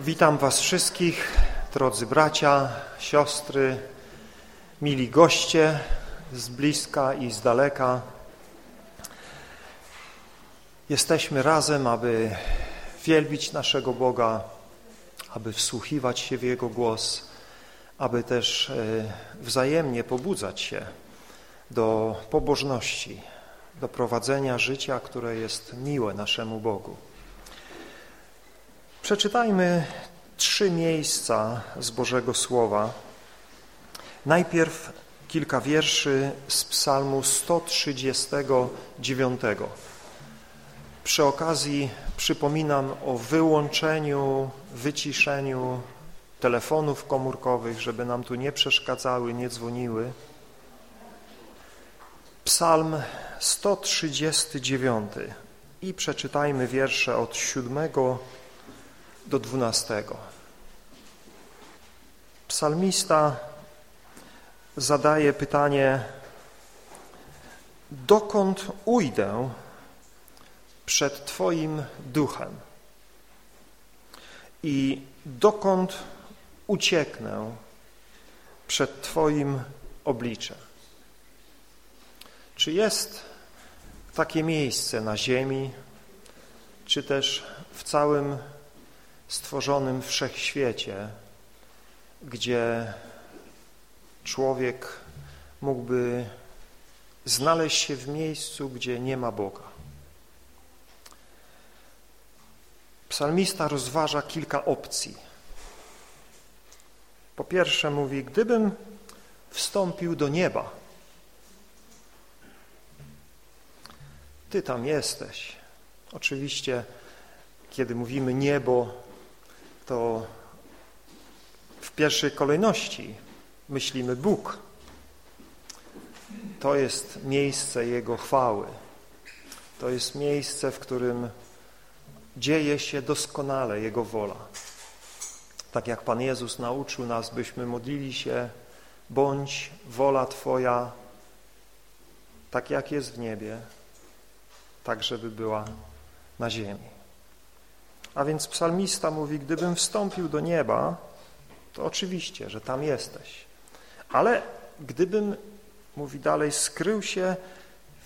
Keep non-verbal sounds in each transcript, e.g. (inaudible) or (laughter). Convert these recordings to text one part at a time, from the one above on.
Witam Was wszystkich, drodzy bracia, siostry, mili goście z bliska i z daleka. Jesteśmy razem, aby wielbić naszego Boga, aby wsłuchiwać się w Jego głos, aby też e, wzajemnie pobudzać się do pobożności, do prowadzenia życia, które jest miłe naszemu Bogu. Przeczytajmy trzy miejsca z Bożego Słowa. Najpierw kilka wierszy z psalmu 139. Przy okazji przypominam o wyłączeniu, wyciszeniu telefonów komórkowych, żeby nam tu nie przeszkadzały, nie dzwoniły. Psalm 139 i przeczytajmy wiersze od 7 do 12. Psalmista zadaje pytanie, dokąd ujdę przed Twoim duchem i dokąd ucieknę przed Twoim obliczem. Czy jest takie miejsce na ziemi, czy też w całym stworzonym wszechświecie, gdzie człowiek mógłby znaleźć się w miejscu, gdzie nie ma Boga. Psalmista rozważa kilka opcji. Po pierwsze mówi, gdybym wstąpił do nieba, Ty tam jesteś. Oczywiście, kiedy mówimy niebo, to w pierwszej kolejności myślimy Bóg. To jest miejsce Jego chwały. To jest miejsce, w którym dzieje się doskonale Jego wola. Tak jak Pan Jezus nauczył nas, byśmy modlili się, bądź wola Twoja, tak jak jest w niebie, tak żeby była na ziemi. A więc psalmista mówi, gdybym wstąpił do nieba, to oczywiście, że tam jesteś. Ale gdybym, mówi dalej, skrył się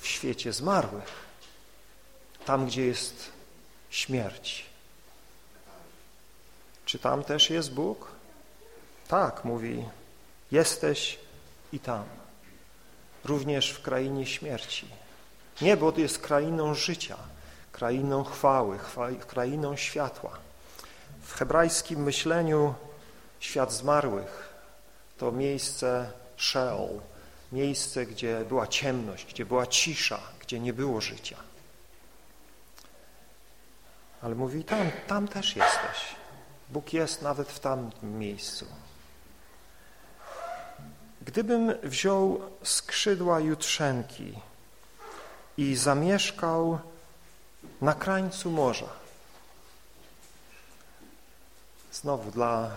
w świecie zmarłych, tam, gdzie jest śmierć. Czy tam też jest Bóg? Tak, mówi, jesteś i tam. Również w krainie śmierci. Niebo jest krainą życia krainą chwały, krainą światła. W hebrajskim myśleniu świat zmarłych to miejsce Sheol, miejsce, gdzie była ciemność, gdzie była cisza, gdzie nie było życia. Ale mówi, tam, tam też jesteś. Bóg jest nawet w tamtym miejscu. Gdybym wziął skrzydła jutrzenki i zamieszkał na krańcu morza. Znowu dla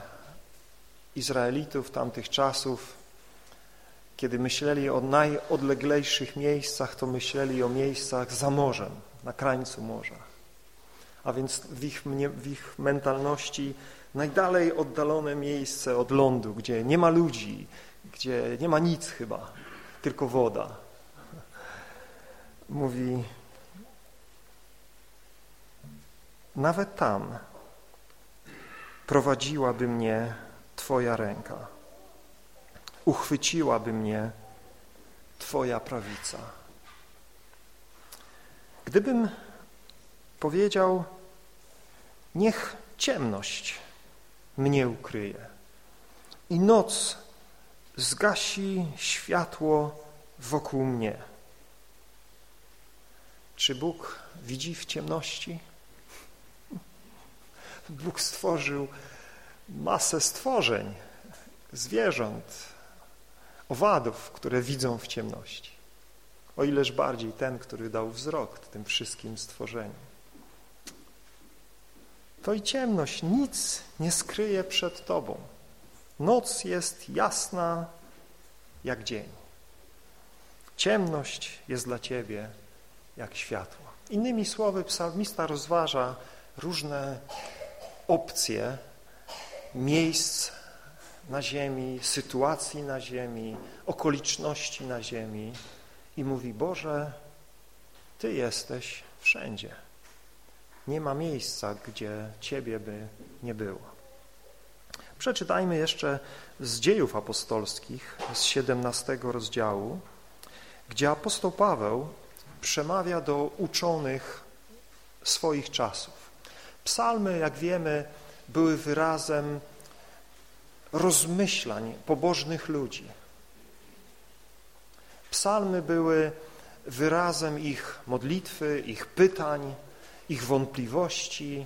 Izraelitów tamtych czasów, kiedy myśleli o najodleglejszych miejscach, to myśleli o miejscach za morzem, na krańcu morza. A więc w ich, w ich mentalności najdalej oddalone miejsce od lądu, gdzie nie ma ludzi, gdzie nie ma nic chyba, tylko woda. Mówi, nawet tam prowadziłaby mnie Twoja ręka, uchwyciłaby mnie Twoja prawica. Gdybym powiedział, niech ciemność mnie ukryje i noc zgasi światło wokół mnie. Czy Bóg widzi w ciemności? Bóg stworzył masę stworzeń, zwierząt, owadów, które widzą w ciemności. O ileż bardziej ten, który dał wzrok tym wszystkim stworzeniom. To i ciemność nic nie skryje przed Tobą. Noc jest jasna jak dzień. Ciemność jest dla Ciebie jak światło. Innymi słowy, psalmista rozważa różne opcje, miejsc na ziemi, sytuacji na ziemi, okoliczności na ziemi i mówi, Boże, Ty jesteś wszędzie. Nie ma miejsca, gdzie Ciebie by nie było. Przeczytajmy jeszcze z dziejów apostolskich, z 17 rozdziału, gdzie apostoł Paweł przemawia do uczonych swoich czasów. Psalmy, jak wiemy, były wyrazem rozmyślań pobożnych ludzi. Psalmy były wyrazem ich modlitwy, ich pytań, ich wątpliwości,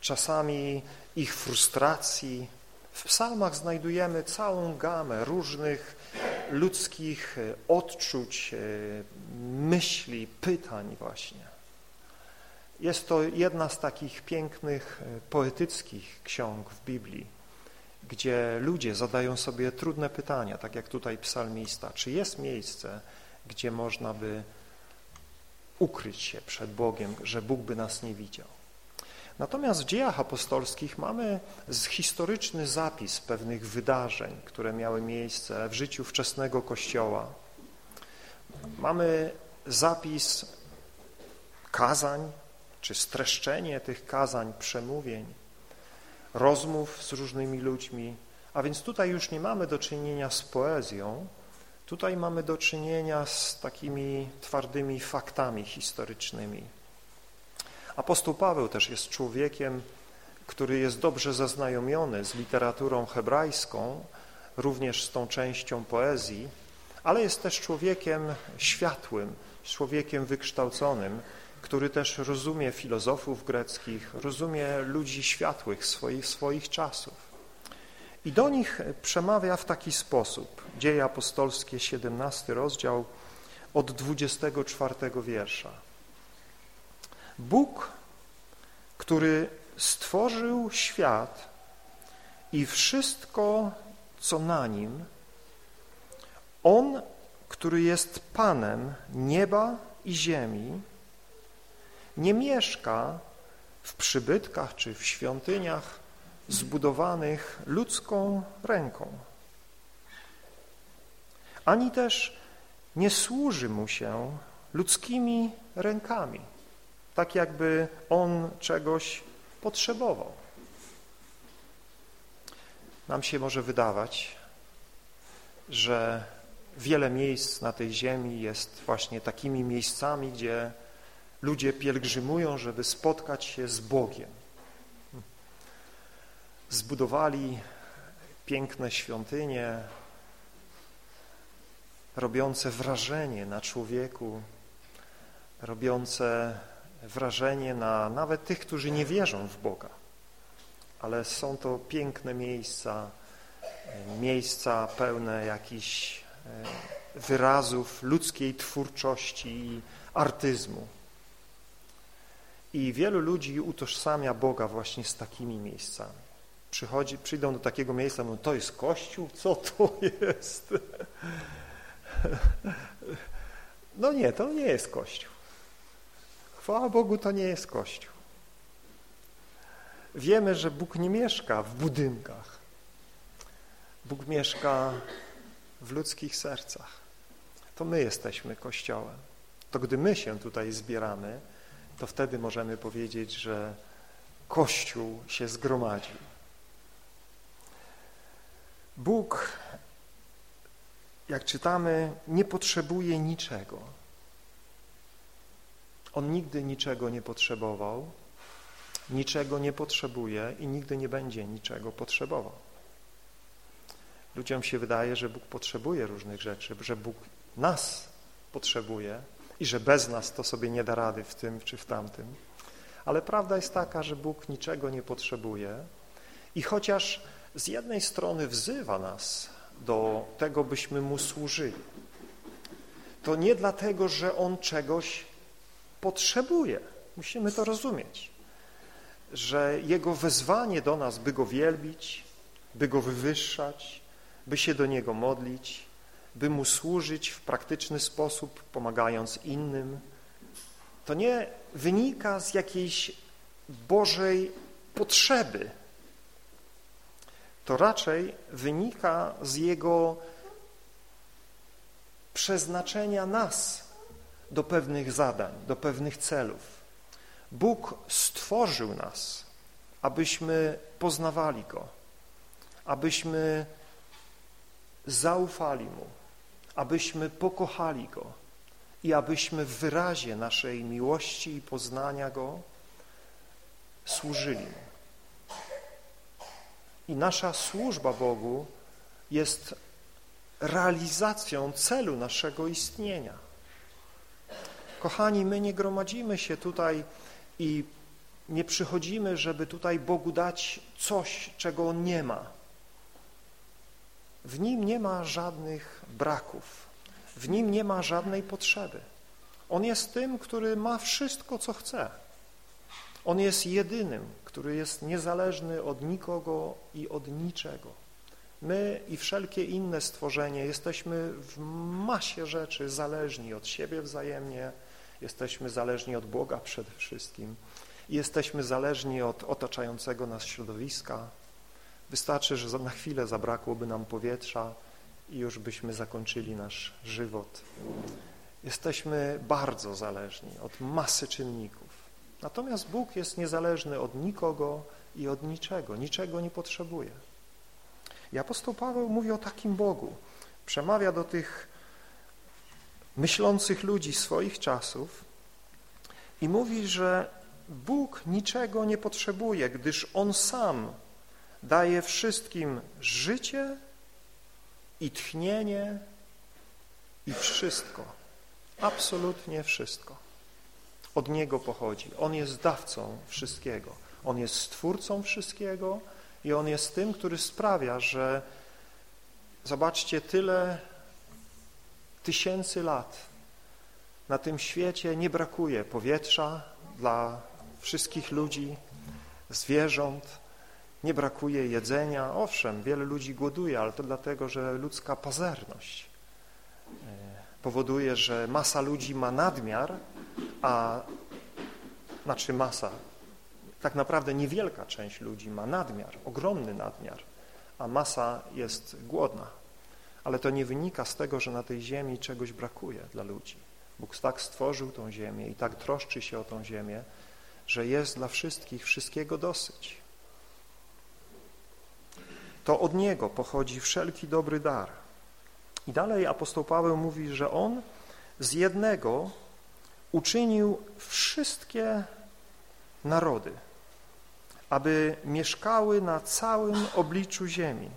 czasami ich frustracji. W psalmach znajdujemy całą gamę różnych ludzkich odczuć, myśli, pytań właśnie. Jest to jedna z takich pięknych, poetyckich ksiąg w Biblii, gdzie ludzie zadają sobie trudne pytania, tak jak tutaj psalmista. Czy jest miejsce, gdzie można by ukryć się przed Bogiem, że Bóg by nas nie widział? Natomiast w dziejach apostolskich mamy historyczny zapis pewnych wydarzeń, które miały miejsce w życiu wczesnego Kościoła. Mamy zapis kazań, czy streszczenie tych kazań, przemówień, rozmów z różnymi ludźmi, a więc tutaj już nie mamy do czynienia z poezją, tutaj mamy do czynienia z takimi twardymi faktami historycznymi. Apostoł Paweł też jest człowiekiem, który jest dobrze zaznajomiony z literaturą hebrajską, również z tą częścią poezji, ale jest też człowiekiem światłym, człowiekiem wykształconym, który też rozumie filozofów greckich, rozumie ludzi światłych swoich, swoich czasów. I do nich przemawia w taki sposób. Dzieje apostolskie, 17 rozdział, od 24 wiersza. Bóg, który stworzył świat i wszystko, co na nim, On, który jest Panem nieba i ziemi, nie mieszka w przybytkach czy w świątyniach zbudowanych ludzką ręką. Ani też nie służy mu się ludzkimi rękami, tak jakby on czegoś potrzebował. Nam się może wydawać, że wiele miejsc na tej ziemi jest właśnie takimi miejscami, gdzie ludzie pielgrzymują, żeby spotkać się z Bogiem. Zbudowali piękne świątynie, robiące wrażenie na człowieku, robiące wrażenie na nawet tych, którzy nie wierzą w Boga. Ale są to piękne miejsca, miejsca pełne jakichś e, wyrazów ludzkiej twórczości i artyzmu. I wielu ludzi utożsamia Boga właśnie z takimi miejscami. Przychodzi, przyjdą do takiego miejsca, mówią, to jest Kościół? Co to jest? (laughs) No nie, to nie jest Kościół. Chwała Bogu, to nie jest Kościół. Wiemy, że Bóg nie mieszka w budynkach. Bóg mieszka w ludzkich sercach. To my jesteśmy Kościołem. To gdy my się tutaj zbieramy, to wtedy możemy powiedzieć, że Kościół się zgromadził. Bóg, jak czytamy, nie potrzebuje niczego. On nigdy niczego nie potrzebował, niczego nie potrzebuje i nigdy nie będzie niczego potrzebował. Ludziom się wydaje, że Bóg potrzebuje różnych rzeczy, że Bóg nas potrzebuje, i że bez nas to sobie nie da rady w tym czy w tamtym. Ale prawda jest taka, że Bóg niczego nie potrzebuje i chociaż z jednej strony wzywa nas do tego, byśmy Mu służyli, to nie dlatego, że On czegoś potrzebuje. Musimy to rozumieć, że Jego wezwanie do nas, by Go wielbić, by Go wywyższać, by się do Niego modlić, by Mu służyć w praktyczny sposób, pomagając innym, to nie wynika z jakiejś Bożej potrzeby, to raczej wynika z Jego przeznaczenia nas do pewnych zadań, do pewnych celów. Bóg stworzył nas, abyśmy poznawali Go, abyśmy zaufali Mu, abyśmy pokochali Go i abyśmy w wyrazie naszej miłości i poznania Go służyli Mu. I nasza służba Bogu jest realizacją celu naszego istnienia. Kochani, my nie gromadzimy się tutaj i nie przychodzimy, żeby tutaj Bogu dać coś, czego On nie ma. W Nim nie ma żadnych braków, w Nim nie ma żadnej potrzeby. On jest tym, który ma wszystko, co chce. On jest jedynym, który jest niezależny od nikogo i od niczego. My i wszelkie inne stworzenie jesteśmy w masie rzeczy zależni od siebie wzajemnie, jesteśmy zależni od Boga przede wszystkim jesteśmy zależni od otaczającego nas środowiska. Wystarczy, że na chwilę zabrakłoby nam powietrza i już byśmy zakończyli nasz żywot. Jesteśmy bardzo zależni od masy czynników. Natomiast Bóg jest niezależny od nikogo i od niczego, niczego nie potrzebuje. I apostoł Paweł mówi o takim Bogu. Przemawia do tych myślących ludzi swoich czasów i mówi, że Bóg niczego nie potrzebuje, gdyż On sam daje wszystkim życie i tchnienie i wszystko, absolutnie wszystko. Od Niego pochodzi. On jest dawcą wszystkiego. On jest stwórcą wszystkiego i On jest tym, który sprawia, że zobaczcie, tyle tysięcy lat na tym świecie nie brakuje powietrza dla wszystkich ludzi, zwierząt, nie brakuje jedzenia. Owszem, wiele ludzi głoduje, ale to dlatego, że ludzka pazerność e, powoduje, że masa ludzi ma nadmiar, a znaczy masa, tak naprawdę niewielka część ludzi ma nadmiar, ogromny nadmiar, a masa jest głodna. Ale to nie wynika z tego, że na tej ziemi czegoś brakuje dla ludzi. Bóg tak stworzył tą ziemię i tak troszczy się o tą ziemię, że jest dla wszystkich wszystkiego dosyć. To od Niego pochodzi wszelki dobry dar. I dalej apostoł Paweł mówi, że On z jednego uczynił wszystkie narody, aby mieszkały na całym obliczu ziemi,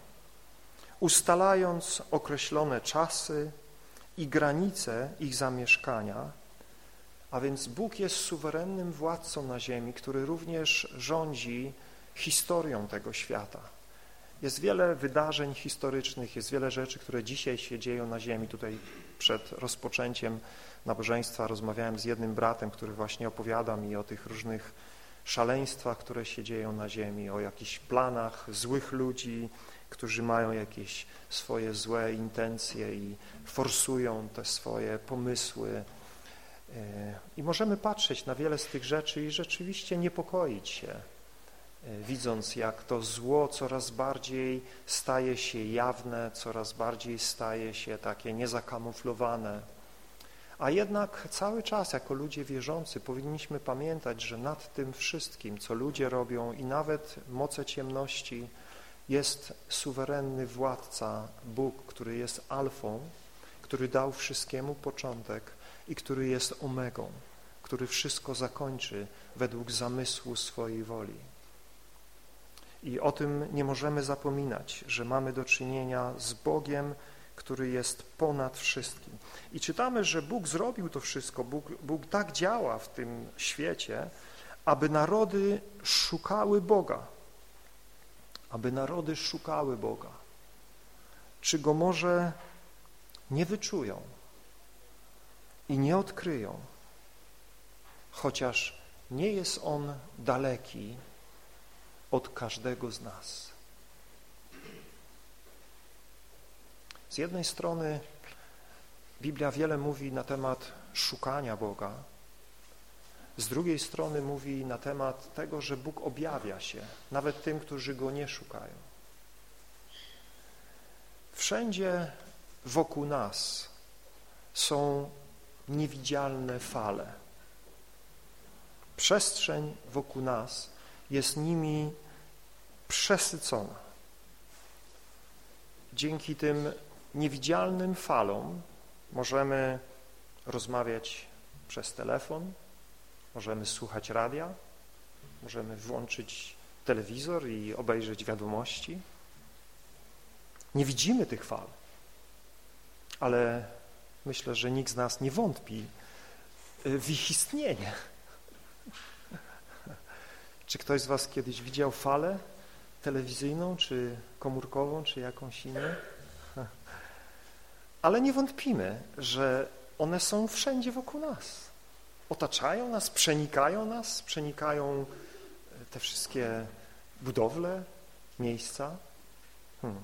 ustalając określone czasy i granice ich zamieszkania, a więc Bóg jest suwerennym władcą na ziemi, który również rządzi historią tego świata. Jest wiele wydarzeń historycznych, jest wiele rzeczy, które dzisiaj się dzieją na ziemi. Tutaj przed rozpoczęciem nabożeństwa rozmawiałem z jednym bratem, który właśnie opowiada mi o tych różnych szaleństwach, które się dzieją na ziemi, o jakichś planach złych ludzi, którzy mają jakieś swoje złe intencje i forsują te swoje pomysły. E, I możemy patrzeć na wiele z tych rzeczy i rzeczywiście niepokoić się, widząc jak to zło coraz bardziej staje się jawne, coraz bardziej staje się takie niezakamuflowane. A jednak cały czas jako ludzie wierzący powinniśmy pamiętać, że nad tym wszystkim, co ludzie robią i nawet moce ciemności, jest suwerenny władca, Bóg, który jest alfą, który dał wszystkiemu początek i który jest omegą, który wszystko zakończy według zamysłu swojej woli. I o tym nie możemy zapominać, że mamy do czynienia z Bogiem, który jest ponad wszystkim. I czytamy, że Bóg zrobił to wszystko, Bóg, Bóg tak działa w tym świecie, aby narody szukały Boga, aby narody szukały Boga. Czy Go może nie wyczują i nie odkryją, chociaż nie jest On daleki od każdego z nas. Z jednej strony Biblia wiele mówi na temat szukania Boga, z drugiej strony mówi na temat tego, że Bóg objawia się nawet tym, którzy Go nie szukają. Wszędzie wokół nas są niewidzialne fale. Przestrzeń wokół nas jest nimi przesycona. Dzięki tym niewidzialnym falom możemy rozmawiać przez telefon, możemy słuchać radia, możemy włączyć telewizor i obejrzeć wiadomości. Nie widzimy tych fal, ale myślę, że nikt z nas nie wątpi w ich istnienie. Czy ktoś z Was kiedyś widział falę telewizyjną, czy komórkową, czy jakąś inną? (laughs) Ale nie wątpimy, że one są wszędzie wokół nas. Otaczają nas, przenikają nas, przenikają te wszystkie budowle, miejsca. Hmm.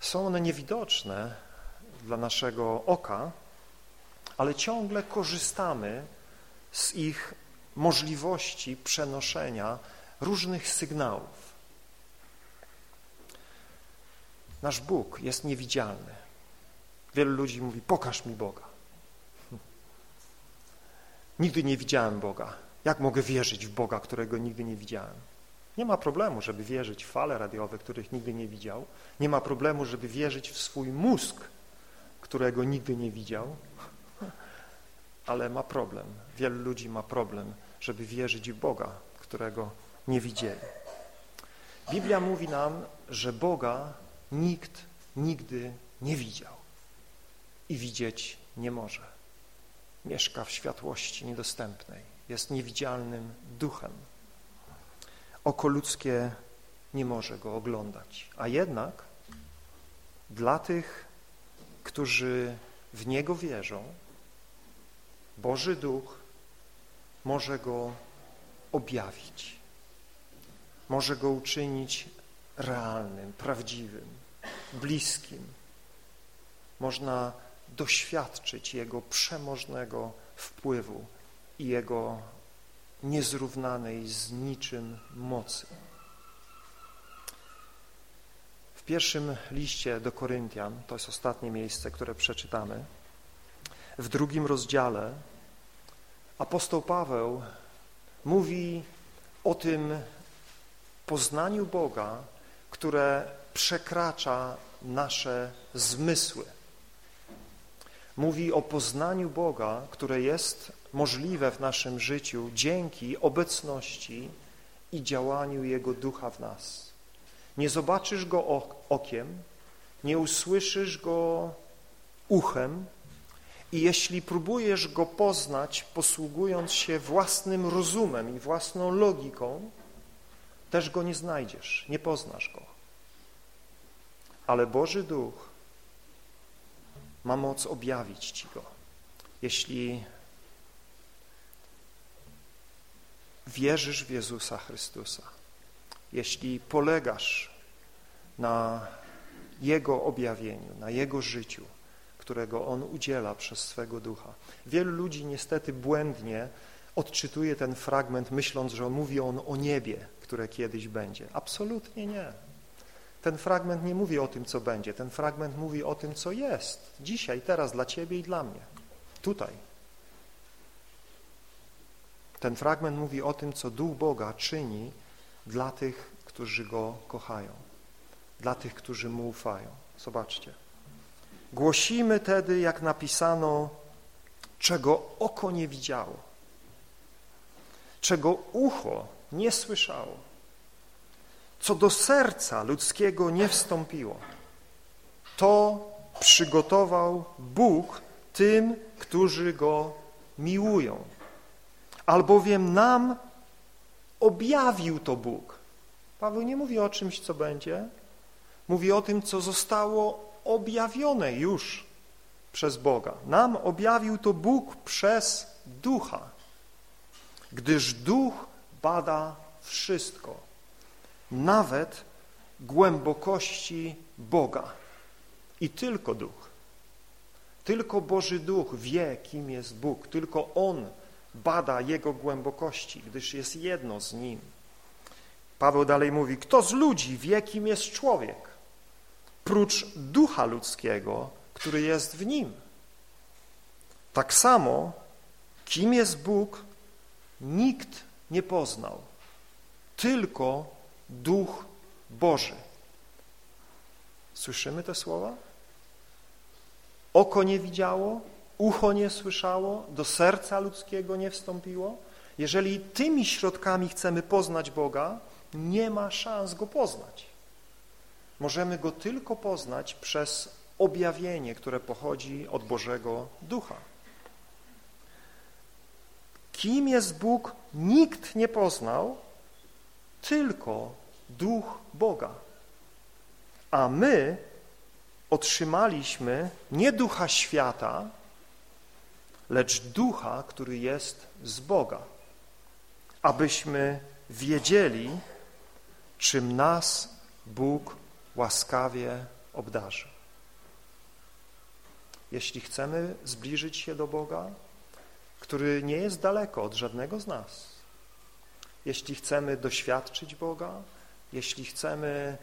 Są one niewidoczne dla naszego oka, ale ciągle korzystamy z ich możliwości przenoszenia różnych sygnałów. Nasz Bóg jest niewidzialny. Wielu ludzi mówi, pokaż mi Boga. (laughs) Nigdy nie widziałem Boga. Jak mogę wierzyć w Boga, którego nigdy nie widziałem? Nie ma problemu, żeby wierzyć w fale radiowe, których nigdy nie widział. Nie ma problemu, żeby wierzyć w swój mózg, którego nigdy nie widział. (laughs) Ale ma problem. Wielu ludzi ma problem, żeby wierzyć w Boga, którego nie widzieli. Biblia mówi nam, że Boga nikt nigdy nie widział i widzieć nie może. Mieszka w światłości niedostępnej, jest niewidzialnym duchem. Oko ludzkie nie może go oglądać, a jednak dla tych, którzy w Niego wierzą, Boży Duch może go objawić, może go uczynić realnym, prawdziwym, bliskim. Można doświadczyć Jego przemożnego wpływu i Jego niezrównanej z niczym mocy. W pierwszym liście do Koryntian, to jest ostatnie miejsce, które przeczytamy, w drugim rozdziale apostoł Paweł mówi o tym poznaniu Boga, które przekracza nasze zmysły. Mówi o poznaniu Boga, które jest możliwe w naszym życiu dzięki obecności i działaniu Jego Ducha w nas. Nie zobaczysz Go okiem, nie usłyszysz Go uchem i jeśli próbujesz Go poznać, posługując się własnym rozumem i własną logiką, też Go nie znajdziesz, nie poznasz Go. Ale Boży Duch ma moc objawić Ci Go. Jeśli wierzysz w Jezusa Chrystusa, jeśli polegasz na Jego objawieniu, na Jego życiu, którego On udziela przez swego ducha. Wielu ludzi niestety błędnie odczytuje ten fragment, myśląc, że mówi on o niebie, które kiedyś będzie. Absolutnie nie. Ten fragment nie mówi o tym, co będzie. Ten fragment mówi o tym, co jest dzisiaj, teraz dla Ciebie i dla mnie. Tutaj. Ten fragment mówi o tym, co Duch Boga czyni dla tych, którzy Go kochają, dla tych, którzy Mu ufają. Zobaczcie. Głosimy tedy, jak napisano, czego oko nie widziało, czego ucho nie słyszało, co do serca ludzkiego nie wstąpiło. To przygotował Bóg tym, którzy Go miłują. Albowiem nam objawił to Bóg. Paweł nie mówi o czymś, co będzie, mówi o tym, co zostało objawione już przez Boga. Nam objawił to Bóg przez Ducha, gdyż Duch bada wszystko, nawet głębokości Boga. I tylko Duch, tylko Boży Duch wie, kim jest Bóg, tylko On bada Jego głębokości, gdyż jest jedno z Nim. Paweł dalej mówi, kto z ludzi wie, kim jest człowiek, prócz ducha ludzkiego, który jest w nim. Tak samo, kim jest Bóg, nikt nie poznał, tylko Duch Boży. Słyszymy te słowa? Oko nie widziało, ucho nie słyszało, do serca ludzkiego nie wstąpiło. Jeżeli tymi środkami chcemy poznać Boga, nie ma szans Go poznać. Możemy Go tylko poznać przez objawienie, które pochodzi od Bożego Ducha. Kim jest Bóg, nikt nie poznał, tylko Duch Boga. A my otrzymaliśmy nie ducha świata, lecz ducha, który jest z Boga, abyśmy wiedzieli, czym nas Bóg łaskawie obdarzy. Jeśli chcemy zbliżyć się do Boga, który nie jest daleko od żadnego z nas, jeśli chcemy doświadczyć Boga, jeśli chcemy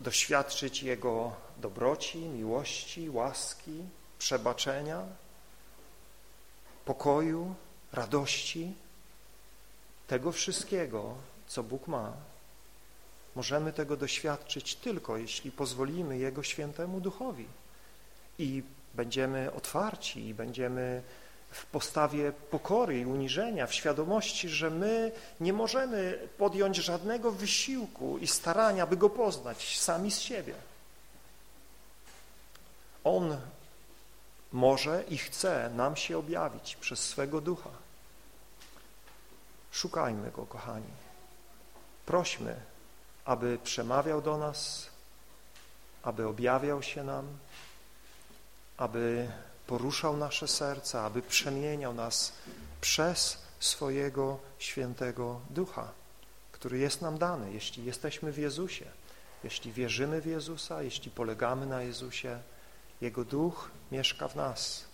doświadczyć Jego dobroci, miłości, łaski, przebaczenia, pokoju, radości, tego wszystkiego, co Bóg ma, możemy tego doświadczyć tylko, jeśli pozwolimy Jego świętemu duchowi i będziemy otwarci i będziemy w postawie pokory i uniżenia, w świadomości, że my nie możemy podjąć żadnego wysiłku i starania, by Go poznać sami z siebie. On może i chce nam się objawić przez swego ducha. Szukajmy Go, kochani. Prośmy, aby przemawiał do nas, aby objawiał się nam, aby poruszał nasze serca, aby przemieniał nas przez swojego świętego ducha, który jest nam dany, jeśli jesteśmy w Jezusie, jeśli wierzymy w Jezusa, jeśli polegamy na Jezusie, Jego duch mieszka w nas.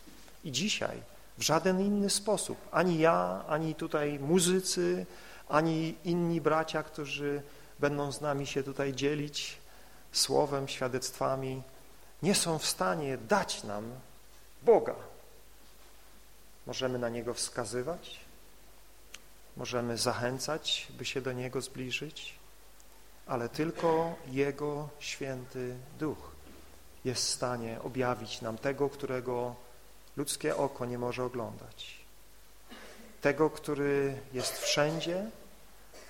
I dzisiaj w żaden inny sposób, ani ja, ani tutaj muzycy, ani inni bracia, którzy będą z nami się tutaj dzielić słowem, świadectwami, nie są w stanie dać nam Boga. Możemy na Niego wskazywać, możemy zachęcać, by się do Niego zbliżyć, ale tylko Jego święty Duch jest w stanie objawić nam tego, którego ludzkie oko nie może oglądać. Tego, który jest wszędzie,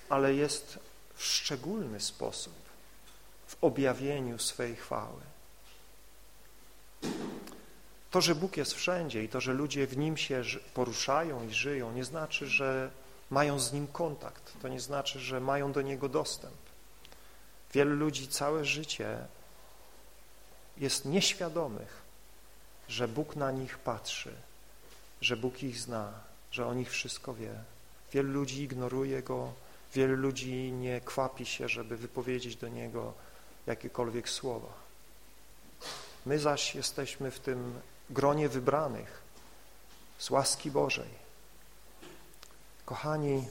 ale jest w szczególny sposób w objawieniu swej chwały. To, że Bóg jest wszędzie i to, że ludzie w Nim się poruszają i żyją, nie znaczy, że mają z Nim kontakt. To nie znaczy, że mają do Niego dostęp. Wielu ludzi całe życie jest nieświadomych, że Bóg na nich patrzy, że Bóg ich zna, że o nich wszystko wie. Wielu ludzi ignoruje Go, wielu ludzi nie kwapi się, żeby wypowiedzieć do Niego jakiekolwiek słowa. My zaś jesteśmy w tym gronie wybranych z łaski Bożej. Kochani,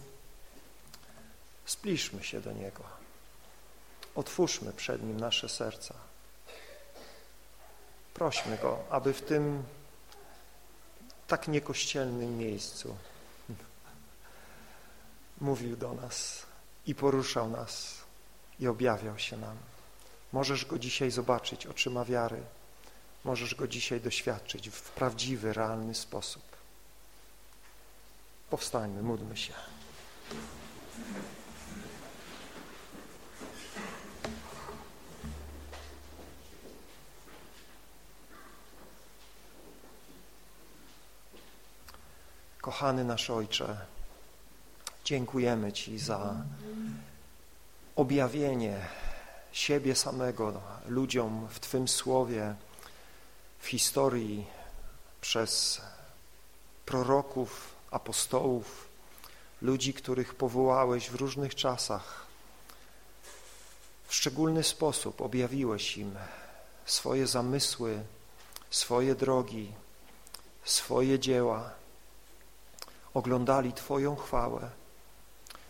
zbliżmy się do Niego. Otwórzmy przed Nim nasze serca. Prośmy Go, aby w tym tak niekościelnym miejscu mówił do nas i poruszał nas i objawiał się nam. Możesz Go dzisiaj zobaczyć oczyma wiary. Możesz Go dzisiaj doświadczyć w prawdziwy, realny sposób. Powstańmy, módlmy się. Kochany nasz Ojcze, dziękujemy Ci za objawienie siebie samego ludziom w Twym Słowie, w historii przez proroków, apostołów, ludzi, których powołałeś w różnych czasach. W szczególny sposób objawiłeś im swoje zamysły, swoje drogi, swoje dzieła. Oglądali Twoją chwałę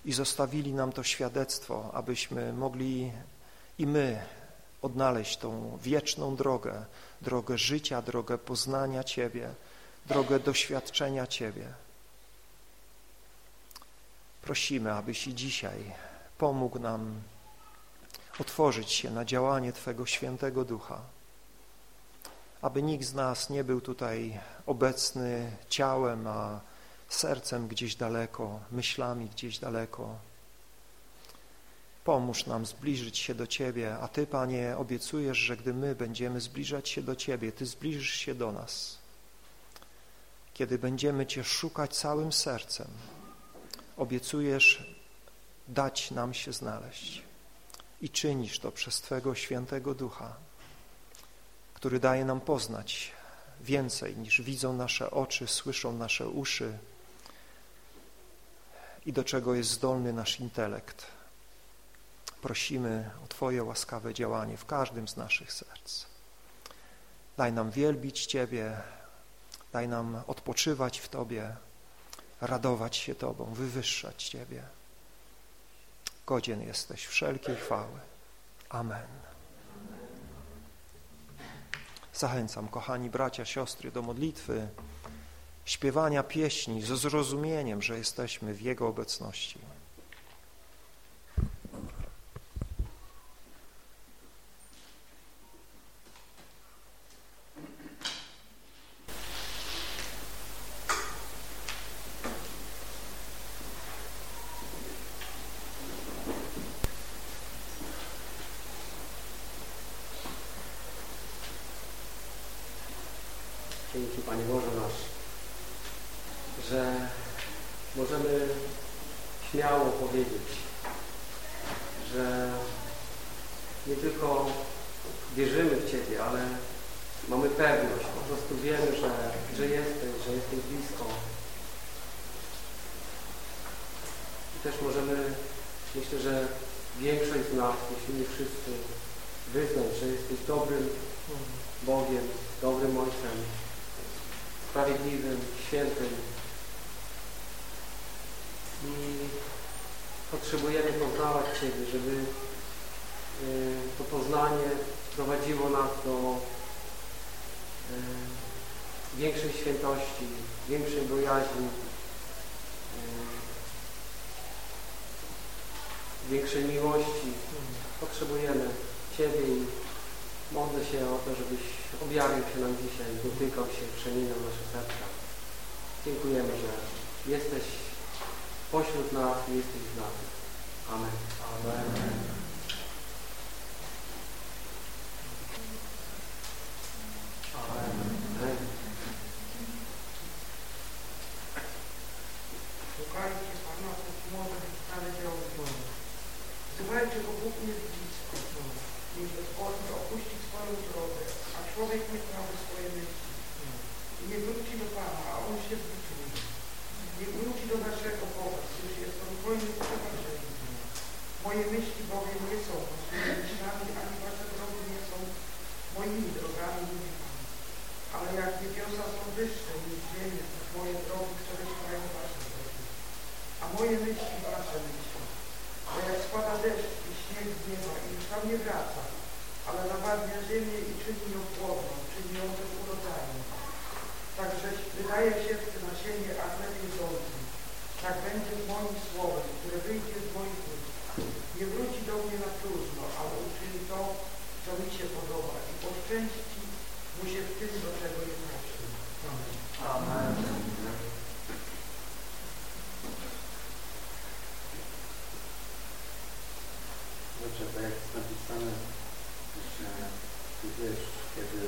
i zostawili nam to świadectwo, abyśmy mogli i my odnaleźć tą wieczną drogę, drogę życia, drogę poznania Ciebie, drogę doświadczenia Ciebie. Prosimy, abyś i dzisiaj pomógł nam otworzyć się na działanie Twego świętego ducha, aby nikt z nas nie był tutaj obecny ciałem, a sercem gdzieś daleko, myślami gdzieś daleko. Pomóż nam zbliżyć się do Ciebie, a Ty, Panie, obiecujesz, że gdy my będziemy zbliżać się do Ciebie, Ty zbliżysz się do nas. Kiedy będziemy Cię szukać całym sercem, obiecujesz dać nam się znaleźć i czynisz to przez Twego świętego ducha, który daje nam poznać więcej niż widzą nasze oczy, słyszą nasze uszy i do czego jest zdolny nasz intelekt. Prosimy o Twoje łaskawe działanie w każdym z naszych serc. Daj nam wielbić Ciebie, daj nam odpoczywać w Tobie, radować się Tobą, wywyższać Ciebie. Godzien jesteś wszelkiej chwały. Amen. Zachęcam, kochani bracia, siostry, do modlitwy, śpiewania pieśni ze zrozumieniem, że jesteśmy w Jego obecności. siebie, żeby y, to poznanie prowadziło nas do y, większej świętości, większej bojaźni, y, większej miłości. Potrzebujemy Ciebie i modlę się o to, żebyś objawił się nam dzisiaj, dotykał się, przemieniał nasze serca. Dziękujemy, że jesteś pośród nas i jesteś z nami. Amen. Amen. Amen. Szukajcie Pana pod morem, znaleział Pana. Wzywajcie go Bóg nie blisko. Nie bezbożny opuści swoją drogę, a człowiek nie prawy swoje myśli. Nie wróci do Pana, a On się wyczuje. Nie wróci do naszego Boga, gdyż jest on wolny przebaczenia. Moje myśli bowiem nie są waszymi myślami, ani wasze drogi nie są moimi drogami, mówi Ale jak niebiosa są wyższe niż ziemia, to moje drogi przewyższają wasze drogi. A moje myśli wasze myśli. Bo jak spada deszcz i śnieg z nieba i już tam nie wraca, ale nawadnia ziemię i czyni ją płodną, czyni ją też urodzajną. Także wydaje się na siebie, a chleb jest Tak będzie z moim słowem, które wyjdzie z moich nie wróci do mnie na próżno, ale uczyni to, co mi się podoba i poszczęści mu się w tym, do czego jest. Amen. Amen. Dobrze, tak jak jest napisane, że Ty wiesz, kiedy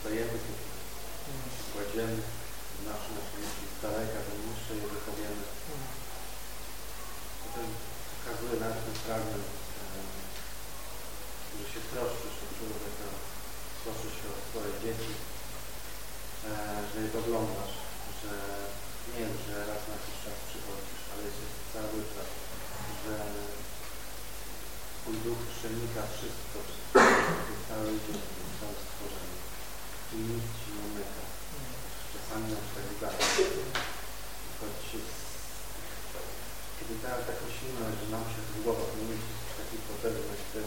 stajemy, kiedy kładziemy nasze myśli z daleka, że muszę je sprawił, e, że się troszczysz o człowieka, troszczysz się o swoje dzieci, e, że ich oglądasz, że nie że raz na jakiś czas przychodzisz, ale jesteś cały czas, że Twój duch przenika wszystko, cały dzień, całe stworzenie i nic Ci nie umyka. Czasami nam się tak. teraz taką silną, że nam się w głowach nie mieści w takiej potęgi właśnie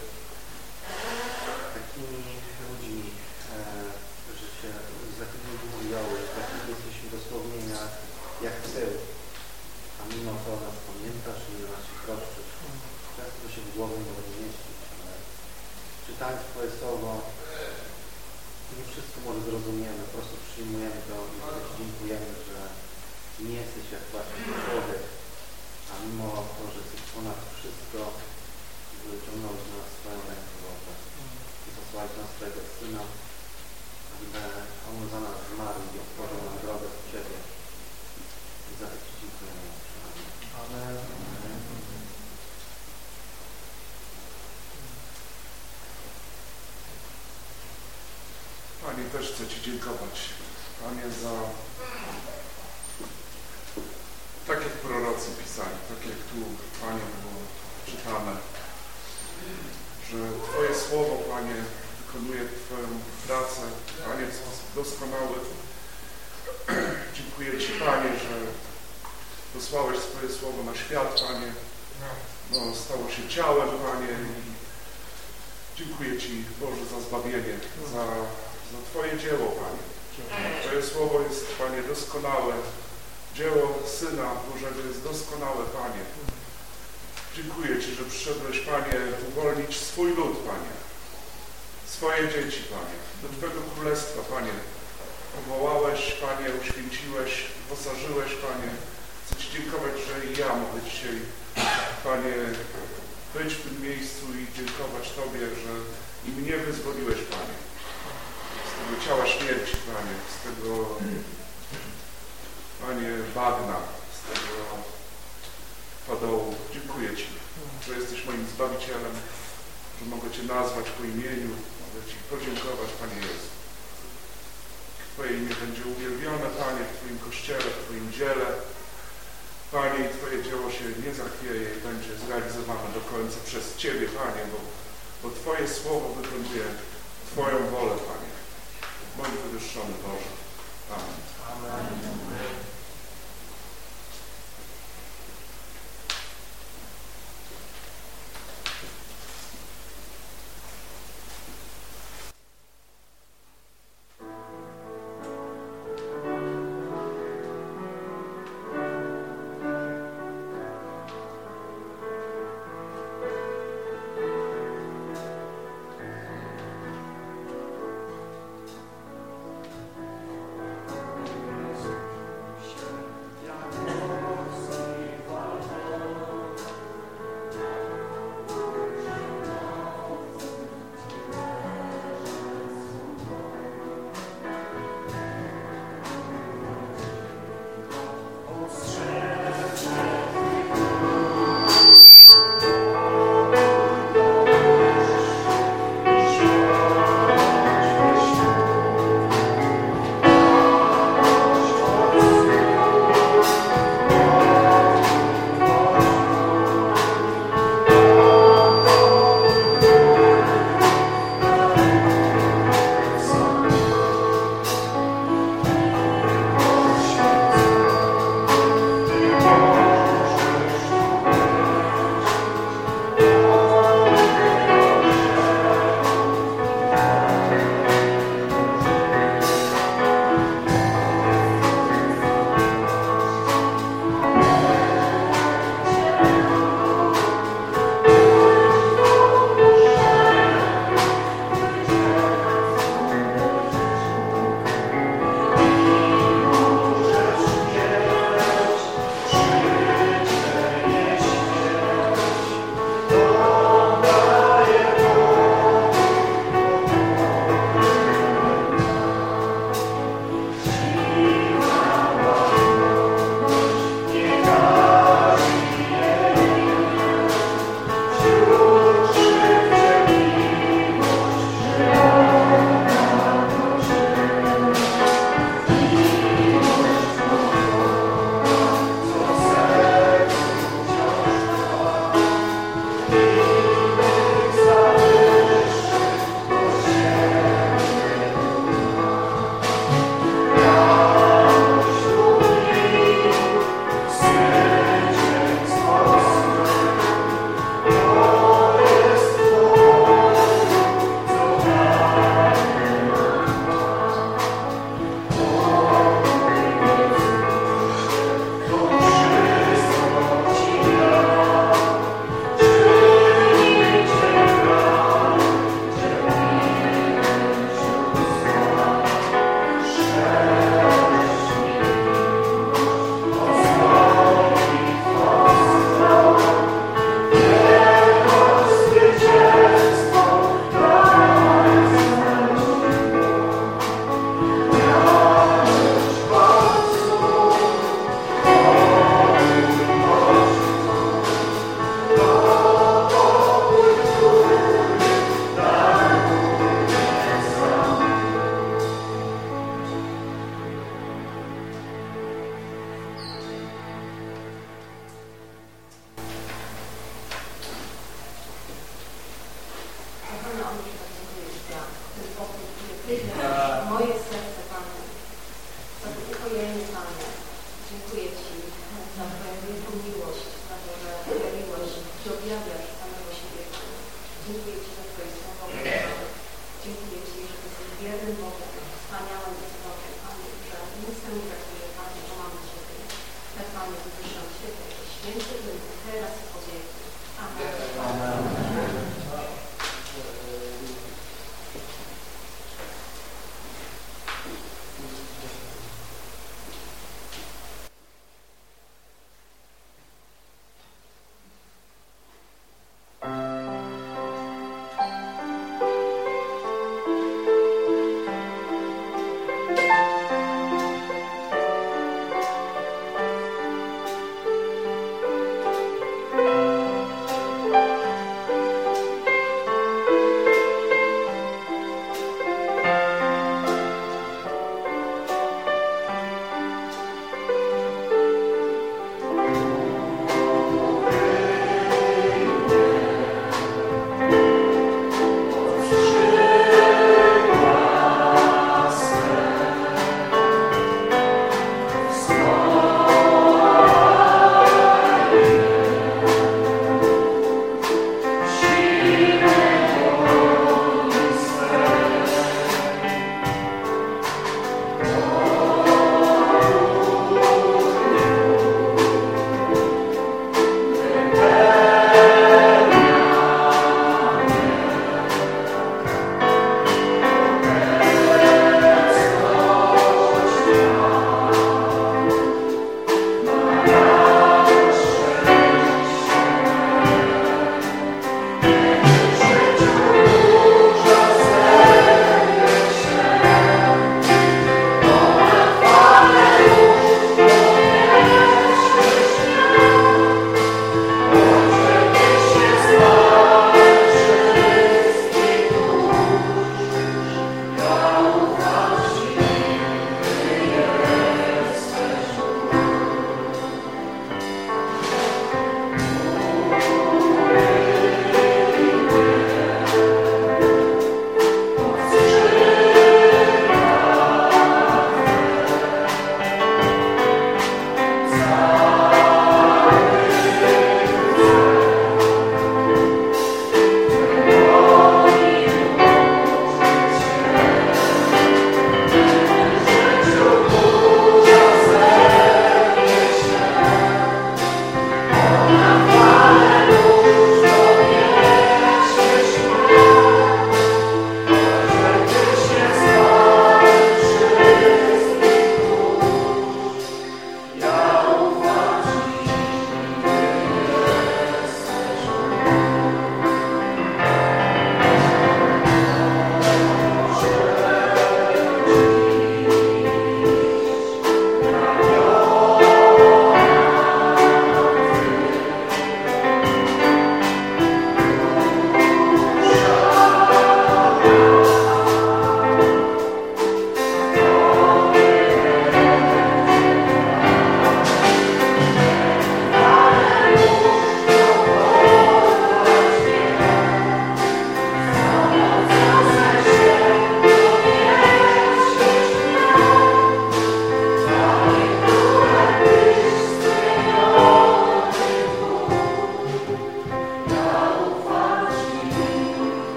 takimi ludźmi, e, że się za tymi mówiało, że takimi jesteśmy dosłownie jak, jak tył, a mimo to nas pamiętasz i nas się troszczysz. Tak to się w głowie nie może ale czytając Twoje słowo, nie wszystko może zrozumiemy, po prostu przyjmujemy to i dziękujemy, że nie jesteś jak właśnie człowiek, a mimo to, że jesteś ponad wszystko, wyciągnąłeś na nas swoją rękę Boże i posłałeś nas swojego Syna, aby On za nas zmarł i otworzył nam drogę w Ciebie. I za to Ci dziękujemy. Amen. Amen. Panie, też chcę Ci dziękować. Panie, za tak jak prorocy pisali, tak jak tu, Panie, było czytane, że Twoje słowo, Panie, wykonuje Twoją pracę, Panie, w sposób doskonały. Dziękuję Ci, Panie, że posłałeś swoje słowo na świat, Panie. No, stało się ciałem, Panie. I dziękuję Ci, Boże, za zbawienie, za, za Twoje dzieło, Panie. Twoje słowo jest, Panie, doskonałe. Dzieło Syna Bożego jest doskonałe, Panie. Dziękuję Ci, że przyszedłeś, Panie, uwolnić swój lud, Panie. Swoje dzieci, Panie. Do Twojego Królestwa, Panie. Powołałeś, Panie, uświęciłeś, posażyłeś, Panie. Chcę Ci dziękować, że i ja mogę dzisiaj, Panie, być w tym miejscu i dziękować Tobie, że i mnie wyzwoliłeś, Panie. Z tego ciała śmierci, Panie. Z tego, Panie, bagna. Z tego padołu. Dziękuję Ci, że jesteś moim Zbawicielem, że mogę Cię nazwać po imieniu, mogę Ci podziękować, Panie Jezu. Twoje imię będzie uwielbione, Panie, w Twoim Kościele, w Twoim dziele. Panie, i Twoje dzieło się nie zachwieje i będzie zrealizowane do końca przez Ciebie, Panie, bo, bo Twoje słowo wykonuje Twoją wolę, Panie. Bądź wywyższony, Boże. Amen. Amen.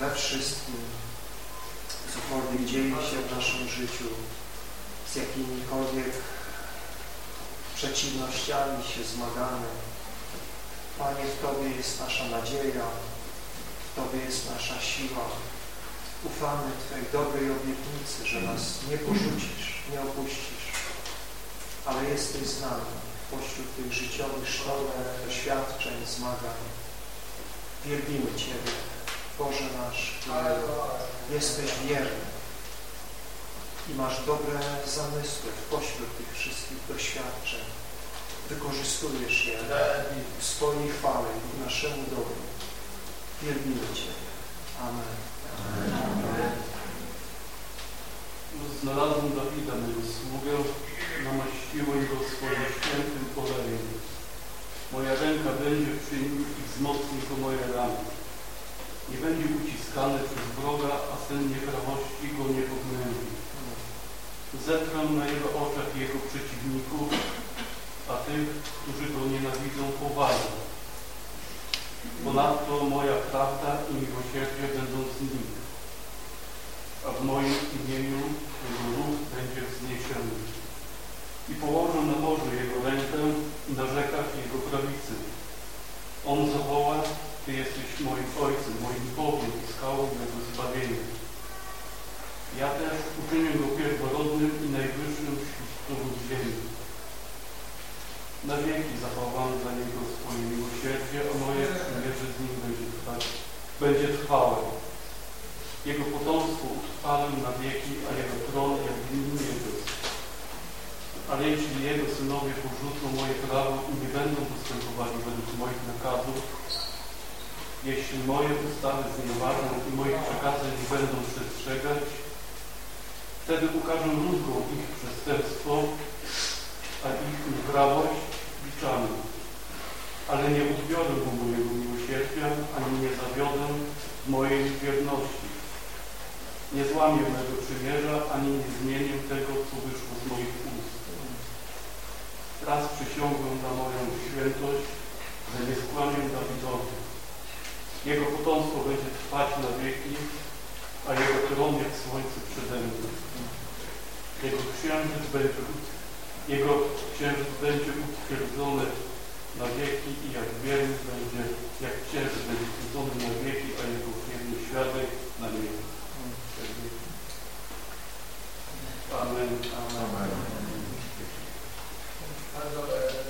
We wszystkim, cokolwiek dzieje się w naszym życiu, z jakimikolwiek przeciwnościami się zmagamy. Panie, w Tobie jest nasza nadzieja, w Tobie jest nasza siła. Ufamy Twojej dobrej obietnicy, że nas nie porzucisz, nie opuścisz, ale jesteś z nami pośród tych życiowych sztormów, doświadczeń, zmagań. Wielbimy Ciebie, Boże nasz, który jesteś wierny i masz dobre zamysły pośród tych wszystkich doświadczeń. Wykorzystujesz je w swojej chwale i naszemu dobru. Wielbimy Ciebie. Amen. Amen. Znalazłem Dawida, mego sługę, namaściłem go swoim świętym olejem. Moja ręka będzie przy nim i wzmocni go moje rany. Nie będzie uciskany przez wroga, a sen nieprawości go nie pognębi. Zetrę na jego oczach jego przeciwników, a tych, którzy go nienawidzą, powalę. Ponadto moja prawda i miłosierdzie będą z nim, a w moim imieniu jego ruch będzie wzniesiony. I położę na morzu jego rękę i na rzekach jego prawicy. On zawoła, Ty jesteś moim Ojcem, moim Bogiem i skałą mego zbawienia. Ja też uczynię go pierworodnym i najwyższym wśród królów ziemi. Na wieki zachowam dla niego swoje miłosierdzie, a moje przymierze z nim będzie trwać, będzie trwałe. Jego potomstwo utrwalę na wieki, a jego tron jak dni niebios. Ale jeśli jego synowie porzucą moje prawo i nie będą postępowali według moich nakazów, jeśli moje ustawy znieważą i moich przekazań nie będą przestrzegać, wtedy ukażę ludzką ich przestępstwo, a ich nieprawość liczamy. Ale nie odbiorę mu mojego miłosierdzia, ani nie zawiodę mojej wierności. Nie złamię mego przymierza, ani nie zmienię tego, co wyszło z moich ust. Raz przysiągłem na moją świętość, że nie skłamię Dawidowi. Jego potomstwo będzie trwać na wieki, a jego tron jak słońce przede mną. Jego księżyc będzie, jego księżyc będzie utwierdzony na wieki i jak wierny będzie, jak księżyc będzie utwierdzony na wieki, a jego wierny świadek na wieki. Amen. Amen. To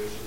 jeszcze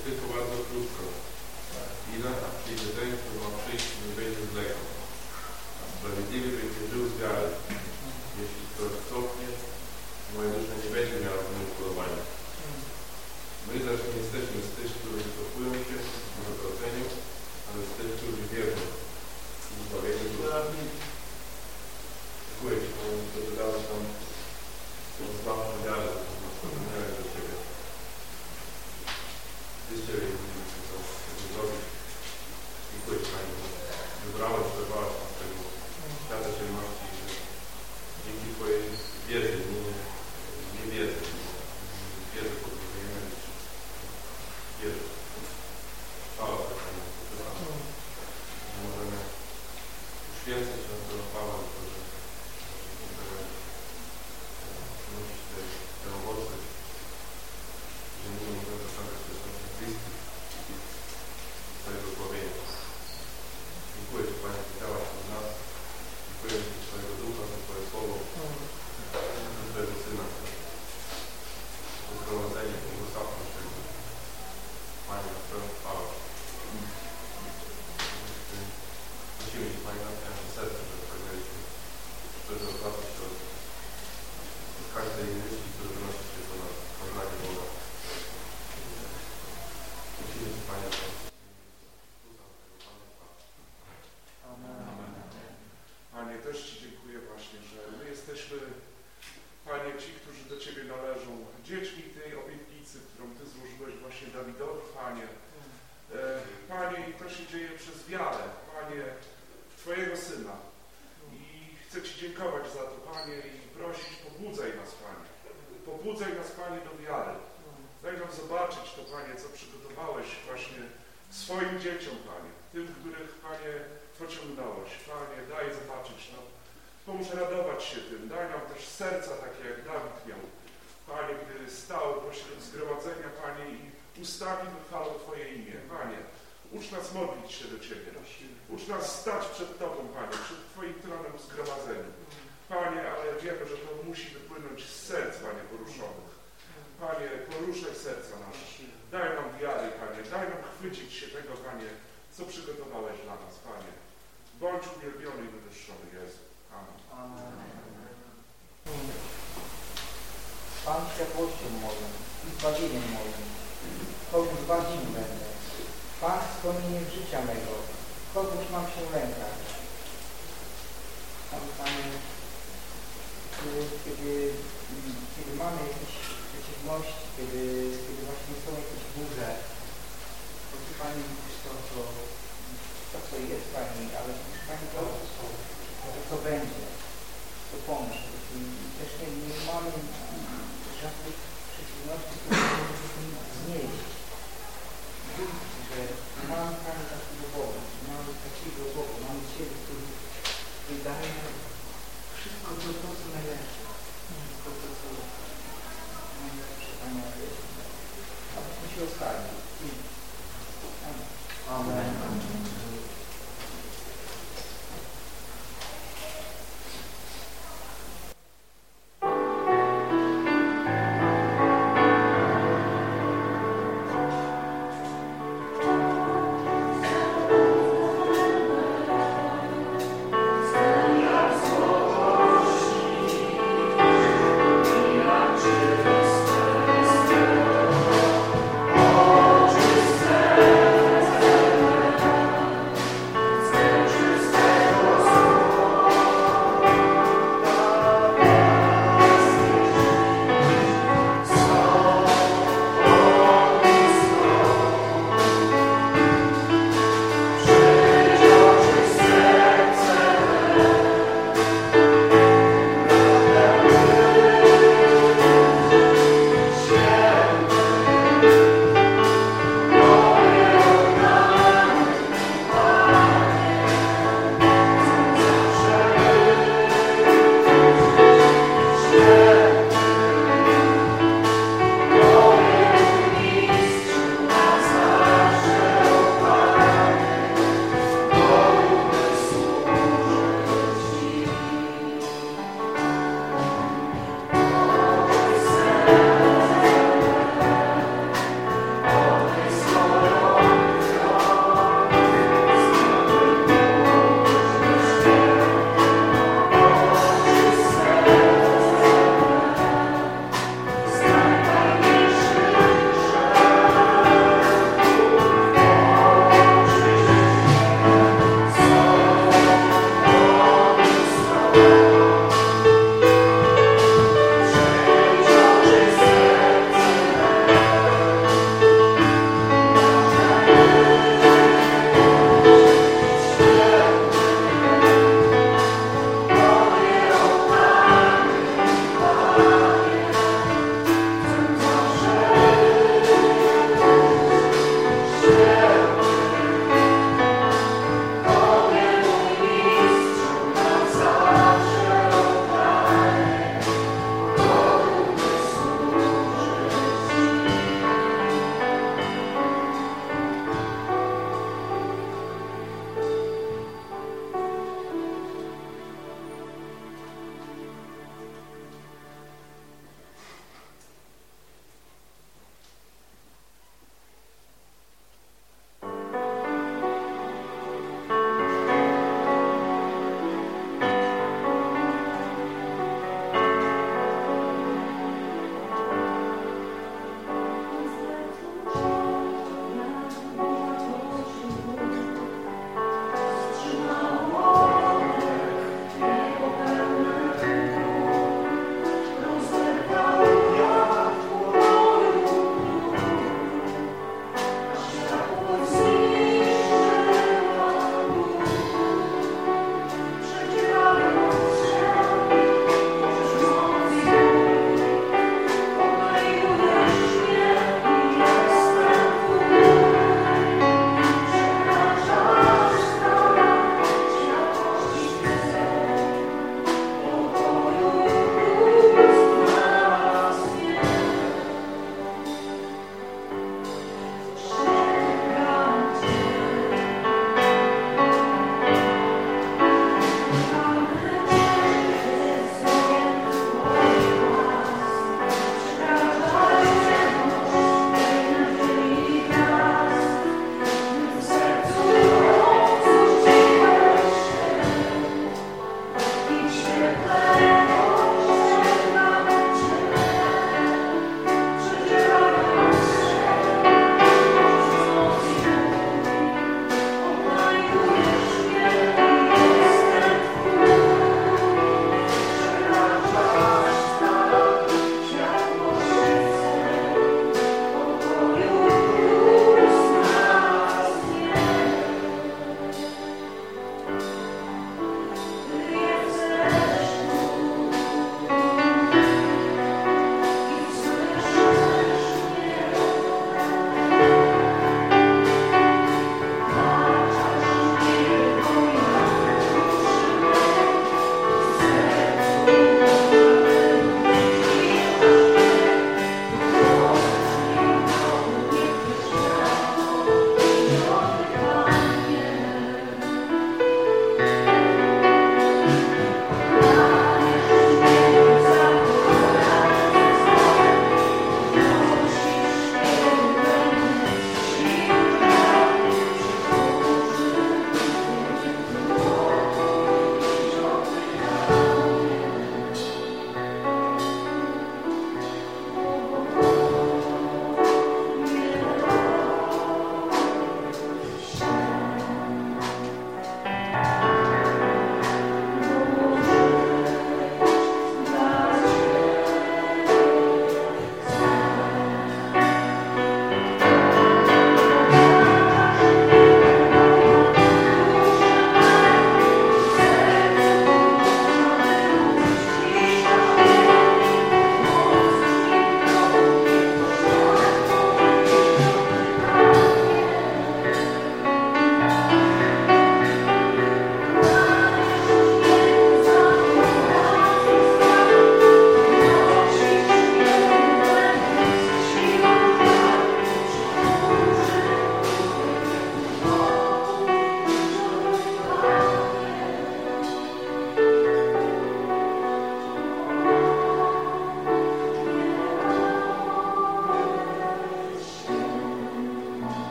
serca takie, jak Dawid miał. Panie, gdy stał pośród zgromadzenia, Panie, i ustami wychwalał Twoje imię. Panie, Ucz nas modlić się do Ciebie. Ucz nas stać przed Tobą, Panie, przed Twoim tronem zgromadzeniu. Panie, ale wiemy, że to musi wypłynąć z serc, Panie, poruszonych. Panie, poruszaj serca nasze. Daj nam wiary,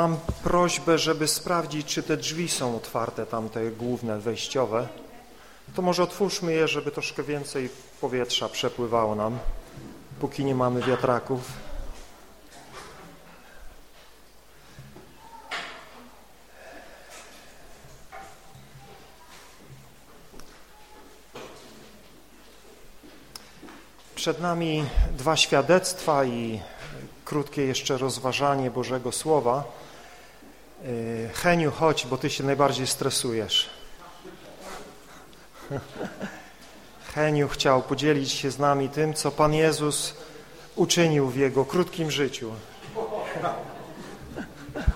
Mam prośbę, żeby sprawdzić, czy te drzwi są otwarte, tamte główne, wejściowe. To może otwórzmy je, żeby troszkę więcej powietrza przepływało nam, póki nie mamy wiatraków. Przed nami dwa świadectwa i krótkie jeszcze rozważanie Bożego Słowa. Y, Heniu, chodź, bo ty się najbardziej stresujesz. (laughs) Heniu chciał podzielić się z nami tym, co Pan Jezus uczynił w Jego krótkim życiu.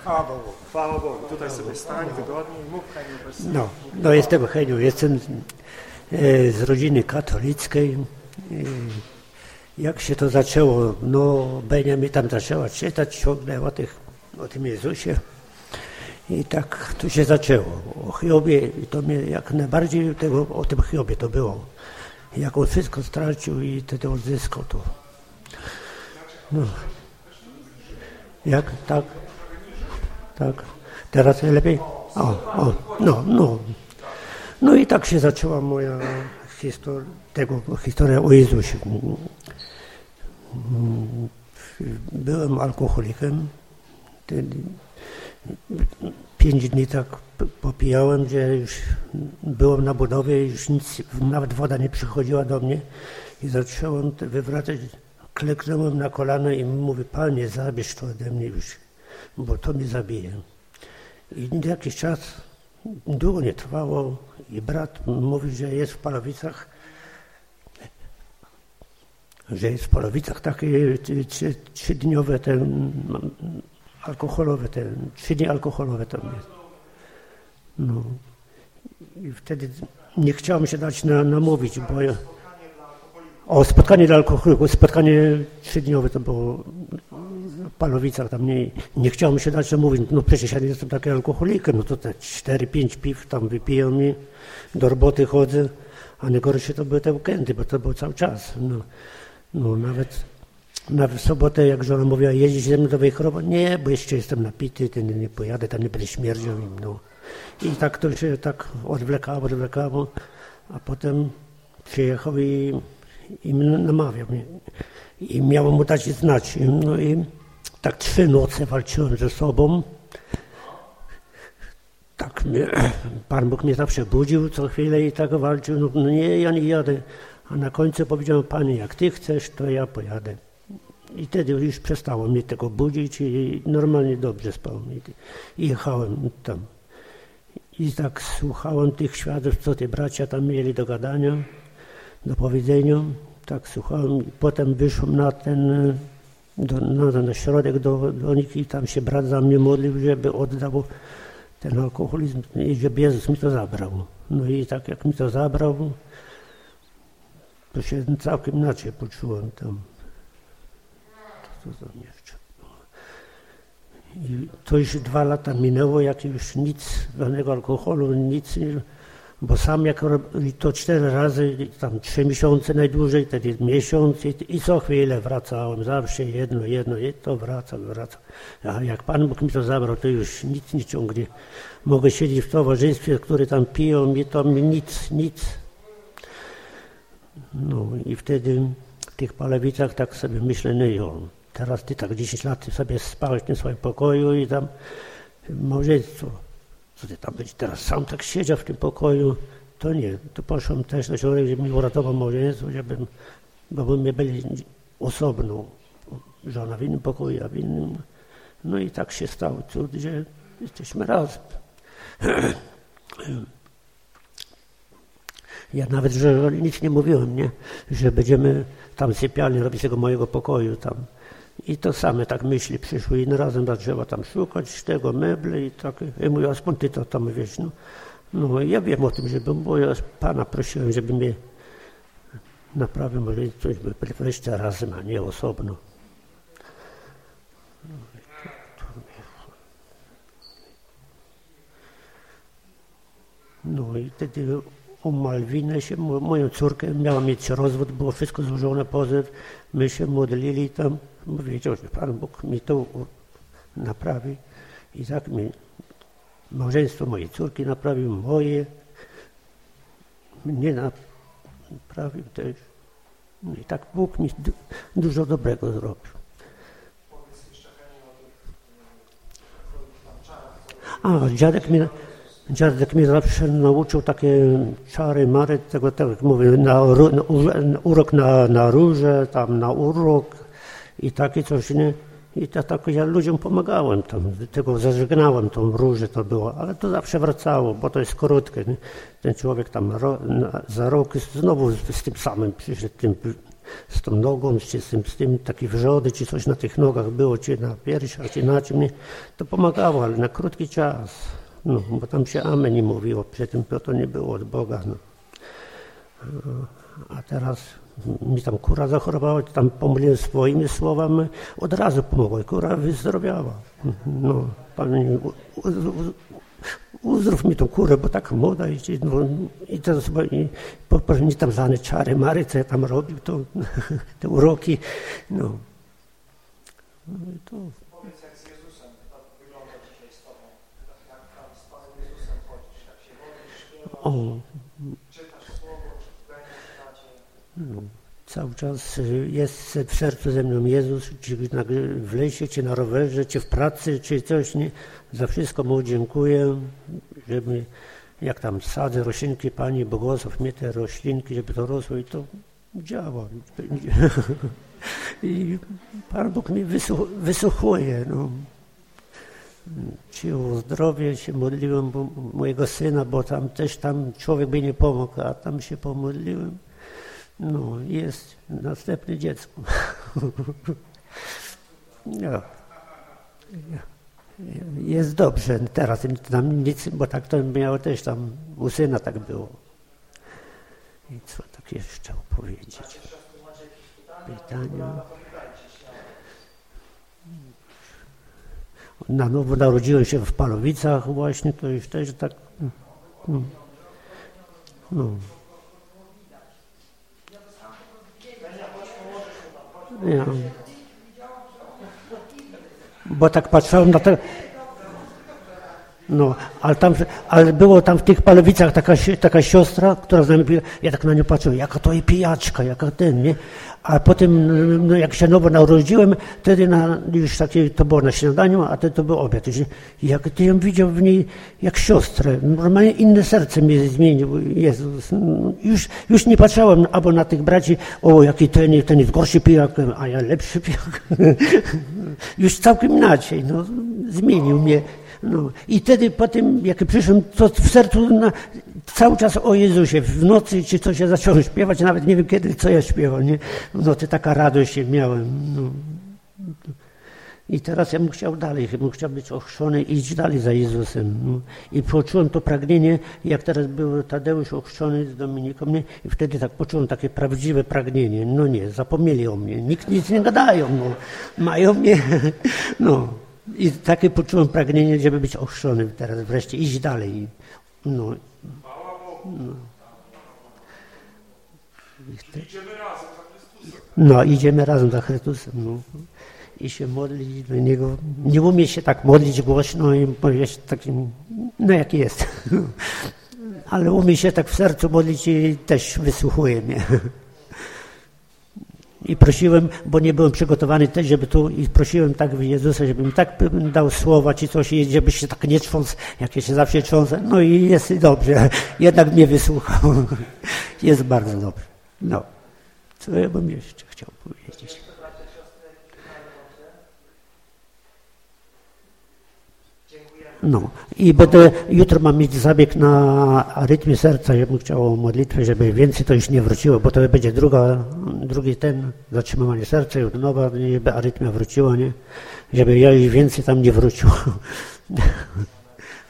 Chwała Bogu. Chwała Bogu. Tutaj sobie stań wygodnie i mów Heniu bez No, no jestem Heniu, jestem e, z rodziny katolickiej. E, jak się to zaczęło? No, Benia mi tam zaczęła czytać ciągle o, tych, o tym Jezusie. I tak to się zaczęło. O Hiobie, i to mnie jak najbardziej tego, o tym Hiobie to było. Jak on wszystko stracił i wtedy odzyskał to. No. Jak? Tak? Tak. Teraz lepiej? O, o, no, no. No i tak się zaczęła moja historia, tego, historia o Jezusie. Byłem alkoholikiem. Pięć dni tak popijałem, że już byłem na budowie, już nic, nawet woda nie przychodziła do mnie i zacząłem wywracać. Kleknąłem na kolana i mówię, Panie, zabierz to ode mnie już, bo to mnie zabije. I jakiś czas, długo nie trwało i brat mówi, że jest w Palowicach, że jest w Polowicach takie trzy, trzydniowe te alkoholowe, te dni alkoholowe tam jest. No. I wtedy nie chciałem się dać na, namówić, bo ja, o spotkanie dla alkoholików, spotkanie trzydniowe to było w Palowicach, tam nie, nie chciałem się dać namówić, no przecież ja nie jestem taki alkoholikiem, no to te cztery, pięć piw tam wypiją mi, do roboty chodzę, a najgorsze to były te weekendy, bo to był cały czas. No. No nawet, w sobotę, jak żona mówiła, jeździć ze mną do Wejherowa, nie, bo jeszcze jestem napity, ten nie pojadę, tam nie będę śmierdział no. I tak to się tak odwlekało, odwlekało, a potem przyjechał i, i namawiał mnie. I miałem mu dać znać. No i tak trzy noce walczyłem ze sobą. Tak mnie, (clears throat) Pan Bóg mnie zawsze budził co chwilę i tak walczył. No, no nie, ja nie jadę. A na końcu powiedziałem, Panie, jak Ty chcesz, to ja pojadę. I wtedy już przestało mnie tego budzić i normalnie dobrze spałem. I jechałem tam. I tak słuchałem tych świadectw, co te bracia tam mieli do gadania, do powiedzenia. Tak słuchałem. I potem wyszłem na ten, do, na, na środek do, do nich i tam się brat za mnie modlił, żeby oddał ten alkoholizm i żeby Jezus mi to zabrał. No i tak jak mi to zabrał, to się całkiem inaczej poczułem tam. To tam jeszcze I to już dwa lata minęło, jak już nic, żadnego alkoholu, nic, Bo sam jak to cztery razy, tam trzy miesiące najdłużej, wtedy miesiąc i, i co chwilę wracałem, zawsze jedno, jedno, i to wraca, wraca. A jak Pan Bóg mi to zabrał, to już nic nie ciągnie. Mogę siedzieć w towarzystwie, które tam piją i to mi nic, nic. No i wtedy w tych palewicach tak sobie myślę, no jo, teraz ty tak 10 lat sobie spałeś w tym swoim pokoju i tam małżeństwo co ty tam będziesz teraz sam tak siedział w tym pokoju, to nie. To poszłem też na środek, żeby mi uratował małżeństwo, żebym, bo my byli osobno. Żona w innym pokoju, ja w innym. No i tak się stało cud, że jesteśmy razem. (clears throat) Ja nawet, że nic nie mówiłem, nie? Że będziemy tam sypialnię robić tego mojego pokoju tam. I to same tak myśli przyszły i razem trzeba tam szukać tego meble i tak. I mówię, a skąd ty to tam wiesz? No, no ja wiem o tym, żeby, bo ja Pana prosiłem, żeby mnie naprawił może coś, by wreszcie razem, a nie osobno. No i wtedy o Malwinę się, moją córkę, miała mieć rozwód, było wszystko złożone pozew, my się modlili tam, wiedział, że Pan Bóg mi to naprawi i tak mi małżeństwo mojej córki naprawił, moje mnie naprawił też. No i tak Bóg mi dużo dobrego zrobił. A, dziadek mi, dziadek mnie zawsze nauczył takie czary, mary, tego, tak jak mówię, na, na, urok na, na róże, tam na urok, i takie coś, nie? I to, tak ja ludziom pomagałem tam, tego zażegnałem tą różę to było, ale to zawsze wracało, bo to jest krótkie. Nie? Ten człowiek tam ro, na, za rok znowu z, z, tym samym przyszedł, tym, z tą nogą, czy z tym, z tym takie wrzody, czy coś na tych nogach było, czy na piersiach, czy na czym, nie? to pomagało, ale na krótki czas. No, bo tam się amen nie mówiło, przy tym to nie było od Boga. No. A teraz mi tam kura zachorowała, tam pomyliłem swoimi słowami, od razu pomogła. Kura wyzdrowiała. No, Panie, uzdrów mi tą kurę, bo tak młoda i, no, i to i, po, po, nie tam zane czary, mary, co ja tam robił, to, (laughs) te uroki, no. no to... Powiedz, jak z Jezusem wygląda dzisiaj z Tobą, jak tam z Panem Jezusem chodzisz, jak się modlisz, o. No, cały czas y, jest w sercu ze mną Jezus, czy w lesie, czy na rowerze, czy w pracy, czy coś, nie? Za wszystko Mu dziękuję, żeby jak tam sadzę roślinki, Pani błogosław mnie te roślinki, żeby to rosło i to działa. I Pan Bóg mnie wysłuchuje. No. O zdrowie się modliłem mojego syna, bo tam też tam człowiek by nie pomógł, a tam się pomodliłem. No, jest następne dziecko. (laughs) no. Jest dobrze teraz, tam nic, bo tak to miało też tam, u syna tak było. I co tak jeszcze opowiedzieć? Pytania? Na nowo narodziłem się w Palowicach właśnie, to już też tak... No. no. Ja. Bo tak patrzyłem na to. No, ale, tam, ale było tam w tych palewicach taka, taka siostra, która z nami ja tak na nią patrzyłem, jaka to jest pijaczka, jaka ten, nie? A potem, no, jak się nowo narodziłem, wtedy na, już takie, to było na śniadaniu, a wtedy to był obiad. Jak ty ją widział w niej jak siostrę, normalnie inne serce mnie zmienił, Jezus. Już, już nie patrzyłem albo na tych braci, o jaki ten, ten jest gorszy pijak, a ja lepszy pijak. (laughs) już całkiem inaczej, no, zmienił mnie. No. I wtedy po tym, jak przyszłem, to w sercu na, cały czas o Jezusie. W nocy czy coś ja zacząłem śpiewać, nawet nie wiem kiedy, co ja śpiewam. Nie? W nocy taka radość miałem. No. I teraz ja bym chciał dalej, bym chciał być ochrzczony i iść dalej za Jezusem. No. I poczułem to pragnienie, jak teraz był Tadeusz ochrzczony z Dominiką, nie? i wtedy tak poczułem takie prawdziwe pragnienie. No nie, zapomnieli o mnie, nikt nic nie gadają, no. mają mnie, (laughs) no. I takie poczułem pragnienie, żeby być ochrzczonym teraz wreszcie, iść dalej. No. No. Idziemy razem za Chrystusem. No, idziemy razem za Chrystusem. No. I się modlić do Niego. Nie umie się tak modlić głośno i powiedzieć takim, no jaki jest. (laughs) Ale umie się tak w sercu modlić i też wysłuchuje mnie. (laughs) I prosiłem, bo nie byłem przygotowany też, żeby tu, i prosiłem tak Jezusa, żeby mi tak dał słowa czy coś, żeby się tak nie trząsł, jak ja się zawsze trząsę. No i jest dobrze. Jednak mnie wysłuchał. (laughs) Jest bardzo dobrze. No. Co ja bym jeszcze chciał powiedzieć? No i będę, jutro mam mieć zabieg na arytmię serca, ja bym chciał o modlitwę, żeby więcej to już nie wróciło, bo to będzie druga, drugi ten, zatrzymywanie serca i od nowa, żeby arytmia wróciła, nie? Żeby ja już więcej tam nie wrócił. (laughs)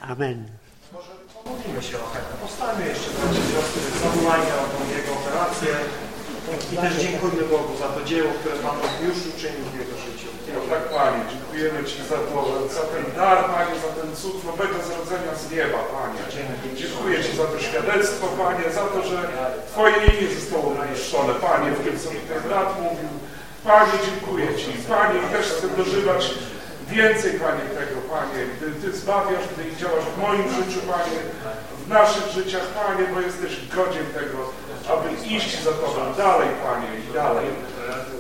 Amen. Może pomówimy się o chętne. Powstańmy jeszcze bracia siostry, o tą jego operację i też dziękujmy Bogu za to dzieło, które Pan już uczynił w jego życiu. No tak, Panie, dziękujemy Ci za to, dar, Panie, za ten cud nowego zrodzenia z nieba, Panie. Dziękuję Ci za to świadectwo, Panie, za to, że Twoje imię zostało wywyższone, Panie, w tym, co tutaj brat mówił. Panie, dziękuję Ci. Panie, też chcę dożywać więcej, Panie, tego, Panie, gdy Ty zbawiasz, gdy działasz w moim życiu, Panie, w naszych życiach, Panie, bo jesteś godzien tego, aby iść za Tobą dalej, Panie, i dalej.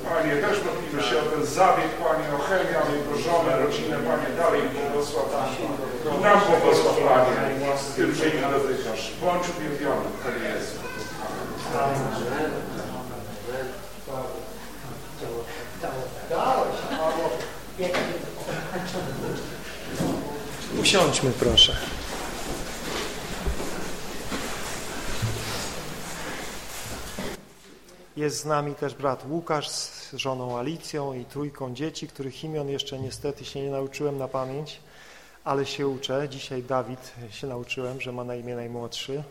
Panie, też modlimy się o ten zabieg, Panie, o chemię, jego żonę, rodzinę, Panie, dalej błogosław nam błogosław, Panie, tym, że im dotykasz. Bądź uwielbiony, Panie Jezu. Usiądźmy proszę. Jest z nami też brat Łukasz z żoną Alicją i trójką dzieci, których imion jeszcze niestety się nie nauczyłem na pamięć, ale się uczę. Dzisiaj Dawid się nauczyłem, że ma na imię najmłodszy.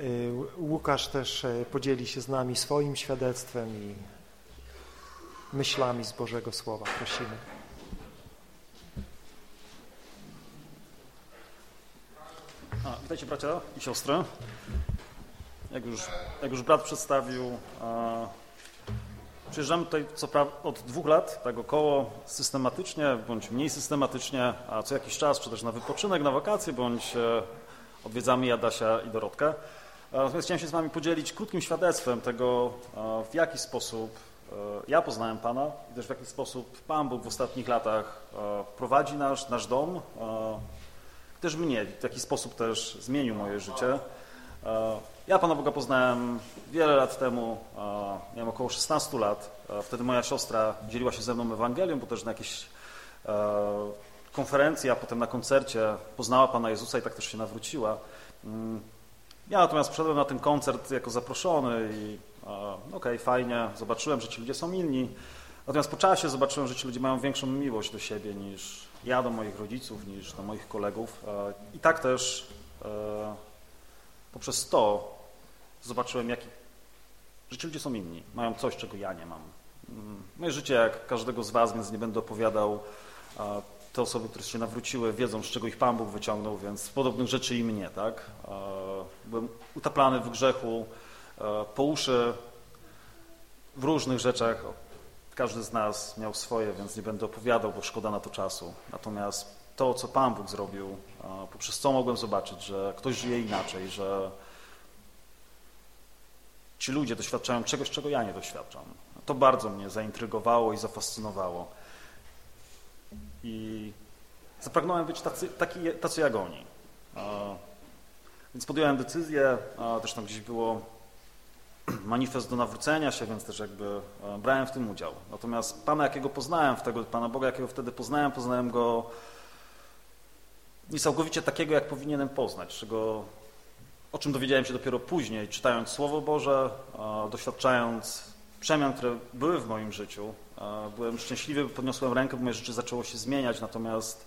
Y, Łukasz też e, podzieli się z nami swoim świadectwem i myślami z Bożego Słowa. Prosimy. A, witajcie bracia i siostry. Jak już, jak już brat przedstawił, przyjeżdżamy tutaj co od dwóch lat, tak około systematycznie, bądź mniej systematycznie, a co jakiś czas, czy też na wypoczynek, na wakacje, bądź e, odwiedzamy Jadasia i Dorotkę. Natomiast chciałem się z Wami podzielić krótkim świadectwem tego, w jaki sposób e, ja poznałem Pana i też w jaki sposób Pan Bóg w ostatnich latach prowadzi nasz, nasz dom, też mnie, w jaki sposób też zmienił moje życie. Ja Pana Boga poznałem wiele lat temu, miałem około 16 lat. Wtedy moja siostra dzieliła się ze mną Ewangelią, bo też na jakiejś e, konferencji, a potem na koncercie poznała Pana Jezusa i tak też się nawróciła. Mm, Ja natomiast przyszedłem na ten koncert jako zaproszony i e, okej, fajnie, zobaczyłem, że ci ludzie są inni. Natomiast po czasie zobaczyłem, że ci ludzie mają większą miłość do siebie niż ja do moich rodziców, niż do moich kolegów. E, I tak też e, poprzez to zobaczyłem, jaki, że ci ludzie są inni, mają coś, czego ja nie mam. Mm, Moje życie jak każdego z was, więc nie będę opowiadał. Te osoby, które się nawróciły, wiedzą, z czego ich Pan Bóg wyciągnął, więc podobnych rzeczy i mnie, tak? Byłem utaplany w grzechu, po uszy w różnych rzeczach. Każdy z nas miał swoje, więc nie będę opowiadał, bo szkoda na to czasu. Natomiast to, co Pan Bóg zrobił, poprzez co mogłem zobaczyć, że ktoś żyje inaczej, że ci ludzie doświadczają czegoś, czego ja nie doświadczam. To bardzo mnie zaintrygowało i zafascynowało. I zapragnąłem być tacy, taki, tacy jak oni. Więc podjąłem decyzję, też tam gdzieś było (clears throat) manifest do nawrócenia się, więc też jakby e, brałem w tym udział. Natomiast Pana, jakiego poznałem, tego Pana Boga, jakiego wtedy poznałem, poznałem Go niesamowicie takiego, jak powinienem poznać, czego, o czym dowiedziałem się dopiero później, czytając Słowo Boże, doświadczając przemian, które były w moim życiu. Byłem szczęśliwy, podniosłem rękę, bo moje życie zaczęło się zmieniać, natomiast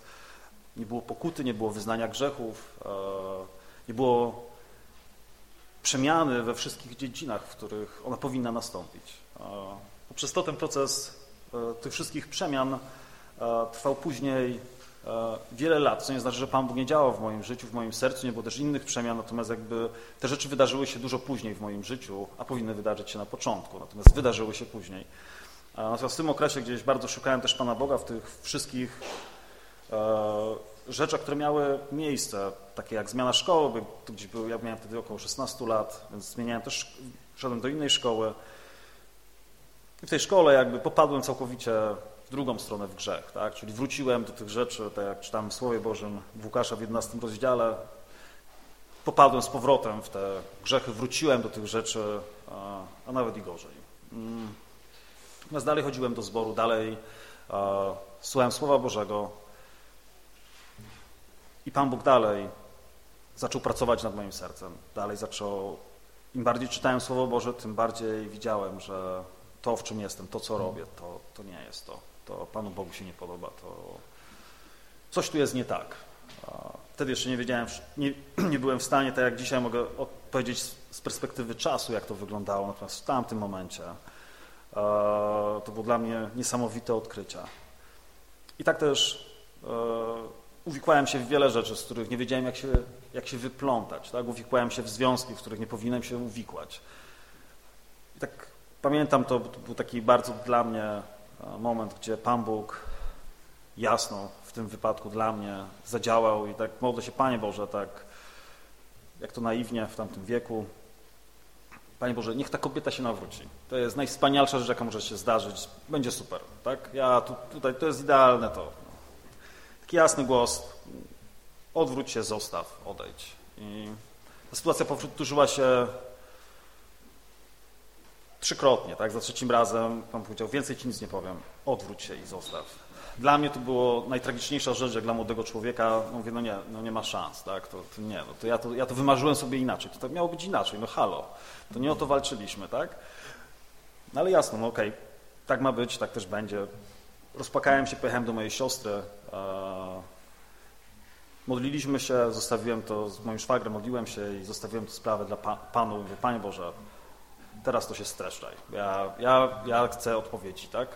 nie było pokuty, nie było wyznania grzechów, nie było przemiany we wszystkich dziedzinach, w których ona powinna nastąpić. Poprzez to ten proces e, tych wszystkich przemian trwał później wiele lat, co nie znaczy, że Pan Bóg nie działał w moim życiu, w moim sercu, nie było też innych przemian, natomiast jakby te rzeczy wydarzyły się dużo później w moim życiu, a powinny wydarzyć się na początku, natomiast wydarzyły się później. Natomiast w tym okresie gdzieś bardzo szukałem też Pana Boga w tych wszystkich e, rzeczach, które miały miejsce, takie jak zmiana szkoły, bo gdzieś był, ja miałem wtedy około 16 lat, więc zmieniałem też, szedłem do innej szkoły, i w tej szkole jakby popadłem całkowicie w drugą stronę w grzech, tak? czyli wróciłem do tych rzeczy, tak jak czytam w Słowie Bożym w Łukasza w 11 rozdziale, popadłem z powrotem w te grzechy, wróciłem do tych rzeczy, a, nawet i gorzej. Mm. Natomiast dalej chodziłem do zboru, dalej słuchałem Słowa Bożego i Pan Bóg dalej zaczął pracować nad moim sercem. Dalej zaczął, im bardziej czytałem Słowo Boże, tym bardziej widziałem, że to, w czym jestem, to, co robię, to, to nie jest to. To Panu Bogu się nie podoba, to coś tu jest nie tak. Wtedy jeszcze nie wiedziałem, nie, (clears throat) nie byłem w stanie, tak jak dzisiaj mogę odpowiedzieć z perspektywy czasu, jak to wyglądało, natomiast w tamtym momencie to było dla mnie niesamowite odkrycia. I tak też uwikłałem się w wiele rzeczy, z których nie wiedziałem, jak się, jak się wyplątać. Tak? Uwikłałem się w związki, w których nie powinienem się uwikłać. I tak Pamiętam, to był taki bardzo dla mnie e, moment, gdzie Pan Bóg jasno w tym wypadku dla mnie zadziałał i tak modlę się, Panie Boże, tak jak to naiwnie w tamtym wieku, Panie Boże, niech ta kobieta się nawróci. To jest najwspanialsza rzecz, jaka może się zdarzyć. Będzie super, tak? Ja tu, tutaj, to jest idealne to. Taki jasny głos, odwróć się, zostaw, odejdź. I ta sytuacja powtórzyła się Trzykrotnie, tak? Za trzecim razem Pan powiedział, więcej Ci nic nie powiem, odwróć się i zostaw. Dla mnie to było najtragiczniejsza rzecz, jak dla młodego człowieka, no mówię, no nie, no nie ma szans, tak? To, to nie, no to ja, to ja to wymarzyłem sobie inaczej, to tak miało być inaczej, no halo, to nie o to walczyliśmy, tak? No ale jasno, no okej, okay, tak ma być, tak też będzie. Rozpakałem się, pojechałem do mojej siostry, modliliśmy się, zostawiłem to z moim szwagrem, modliłem się i zostawiłem tę sprawę dla pa, Panu, mówię, Panie Boże, teraz to się streszczaj. Ja, ja, ja chcę odpowiedzi, tak?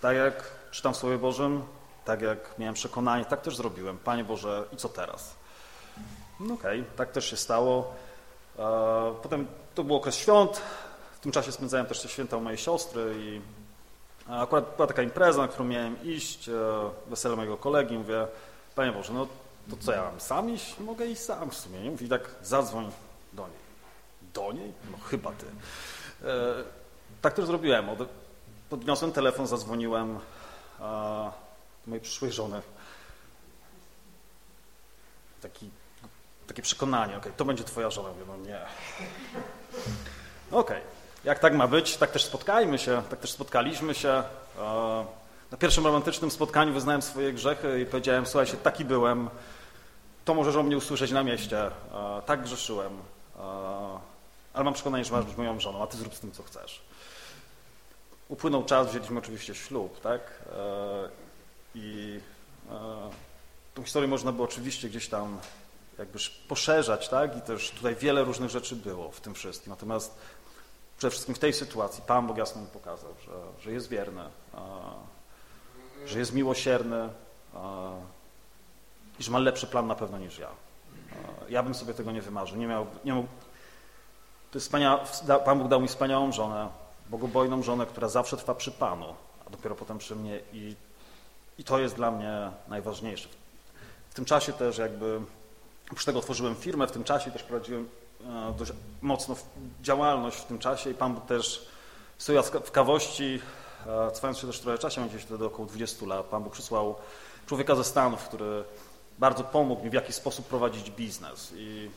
Tak jak czytam w Słowie Bożym, tak jak miałem przekonanie, tak też zrobiłem. Panie Boże, i co teraz? No okej, okay, tak też się stało. E, potem to był okres świąt, w tym czasie spędzałem też te święta u mojej siostry i akurat była taka impreza, na którą miałem iść, e, wesele mojego kolegi, mówię, Panie Boże, no to co ja mam, sam iść? Mogę iść sam w sumie? Mówi tak, zadzwoń do niej do niej? No chyba ty. E, tak też zrobiłem. Podniosłem telefon, zadzwoniłem do mojej przyszłej żony. Taki, takie przekonanie, ok, to będzie twoja żona. Mówię, no nie. Okej, okay. jak tak ma być, tak też spotkajmy się, tak też spotkaliśmy się. Na pierwszym romantycznym spotkaniu wyznałem swoje grzechy i powiedziałem, słuchajcie, taki byłem, to możesz o mnie usłyszeć na mieście, tak grzeszyłem ale mam przekonanie, że masz być moją żoną, a ty zrób z tym, co chcesz. Upłynął czas, wzięliśmy oczywiście ślub, tak? E, I e, tą historię można by oczywiście gdzieś tam jakby poszerzać, tak? I też tutaj wiele różnych rzeczy było w tym wszystkim. Natomiast przede wszystkim w tej sytuacji Pan Bóg jasno mi pokazał, że, że jest wierny, że jest miłosierny i że ma lepszy plan na pewno niż ja. Ja bym sobie tego nie wymarzył. Nie miał, nie mógł, to jest Pan Bóg dał mi wspaniałą żonę, bogobojną żonę, która zawsze trwa przy Panu, a dopiero potem przy mnie i, i to jest dla mnie najważniejsze. W tym czasie też jakby, oprócz tego otworzyłem firmę, w tym czasie też prowadziłem e, dość mocno działalność w tym czasie i Pan Bóg też stojąc w kawości, e, cofając się też trochę czasie, gdzieś wtedy około 20 lat, Pan Bóg przysłał człowieka ze Stanów, który bardzo pomógł mi w jakiś sposób prowadzić biznes i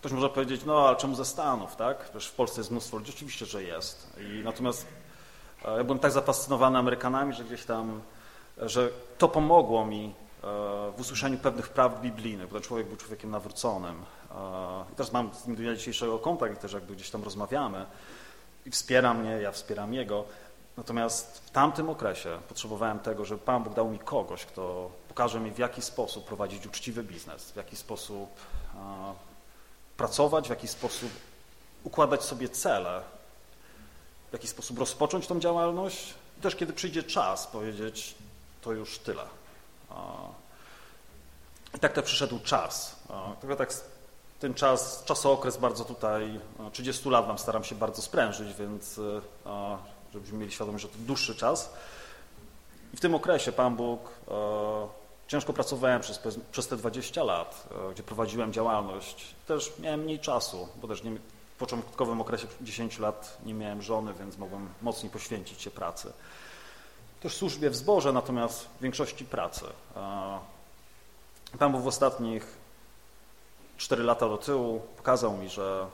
Ktoś może powiedzieć, no ale czemu ze Stanów, tak? Przecież w Polsce jest mnóstwo ludzi. Oczywiście, że jest. I natomiast e, ja byłem tak zafascynowany Amerykanami, że gdzieś tam, że to pomogło mi e, w usłyszeniu pewnych praw biblijnych, bo ten człowiek był człowiekiem nawróconym. E, I teraz mam z nim do dzisiejszego kontakt i też jakby gdzieś tam rozmawiamy. I wspiera mnie, ja wspieram jego. Natomiast w tamtym okresie potrzebowałem tego, żeby Pan Bóg dał mi kogoś, kto pokaże mi, w jaki sposób prowadzić uczciwy biznes, w jaki sposób pracować, w jaki sposób układać sobie cele, w jaki sposób rozpocząć tą działalność i też kiedy przyjdzie czas powiedzieć, to już tyle. I tak to przyszedł czas. Trochę tak ten czas, czasookres bardzo tutaj, 30 lat nam staram się bardzo sprężyć, więc żebyśmy mieli świadomość, że to dłuższy czas. I w tym okresie Pan Bóg, ciężko pracowałem przez, przez te 20 lat, gdzie prowadziłem działalność. Też miałem mniej czasu, bo też nie, w początkowym okresie 10 lat nie miałem żony, więc mogłem mocniej poświęcić się pracy. Też służbie w zborze, natomiast w większości pracy. Pan Bóg w ostatnich 4 lata do tyłu pokazał mi, że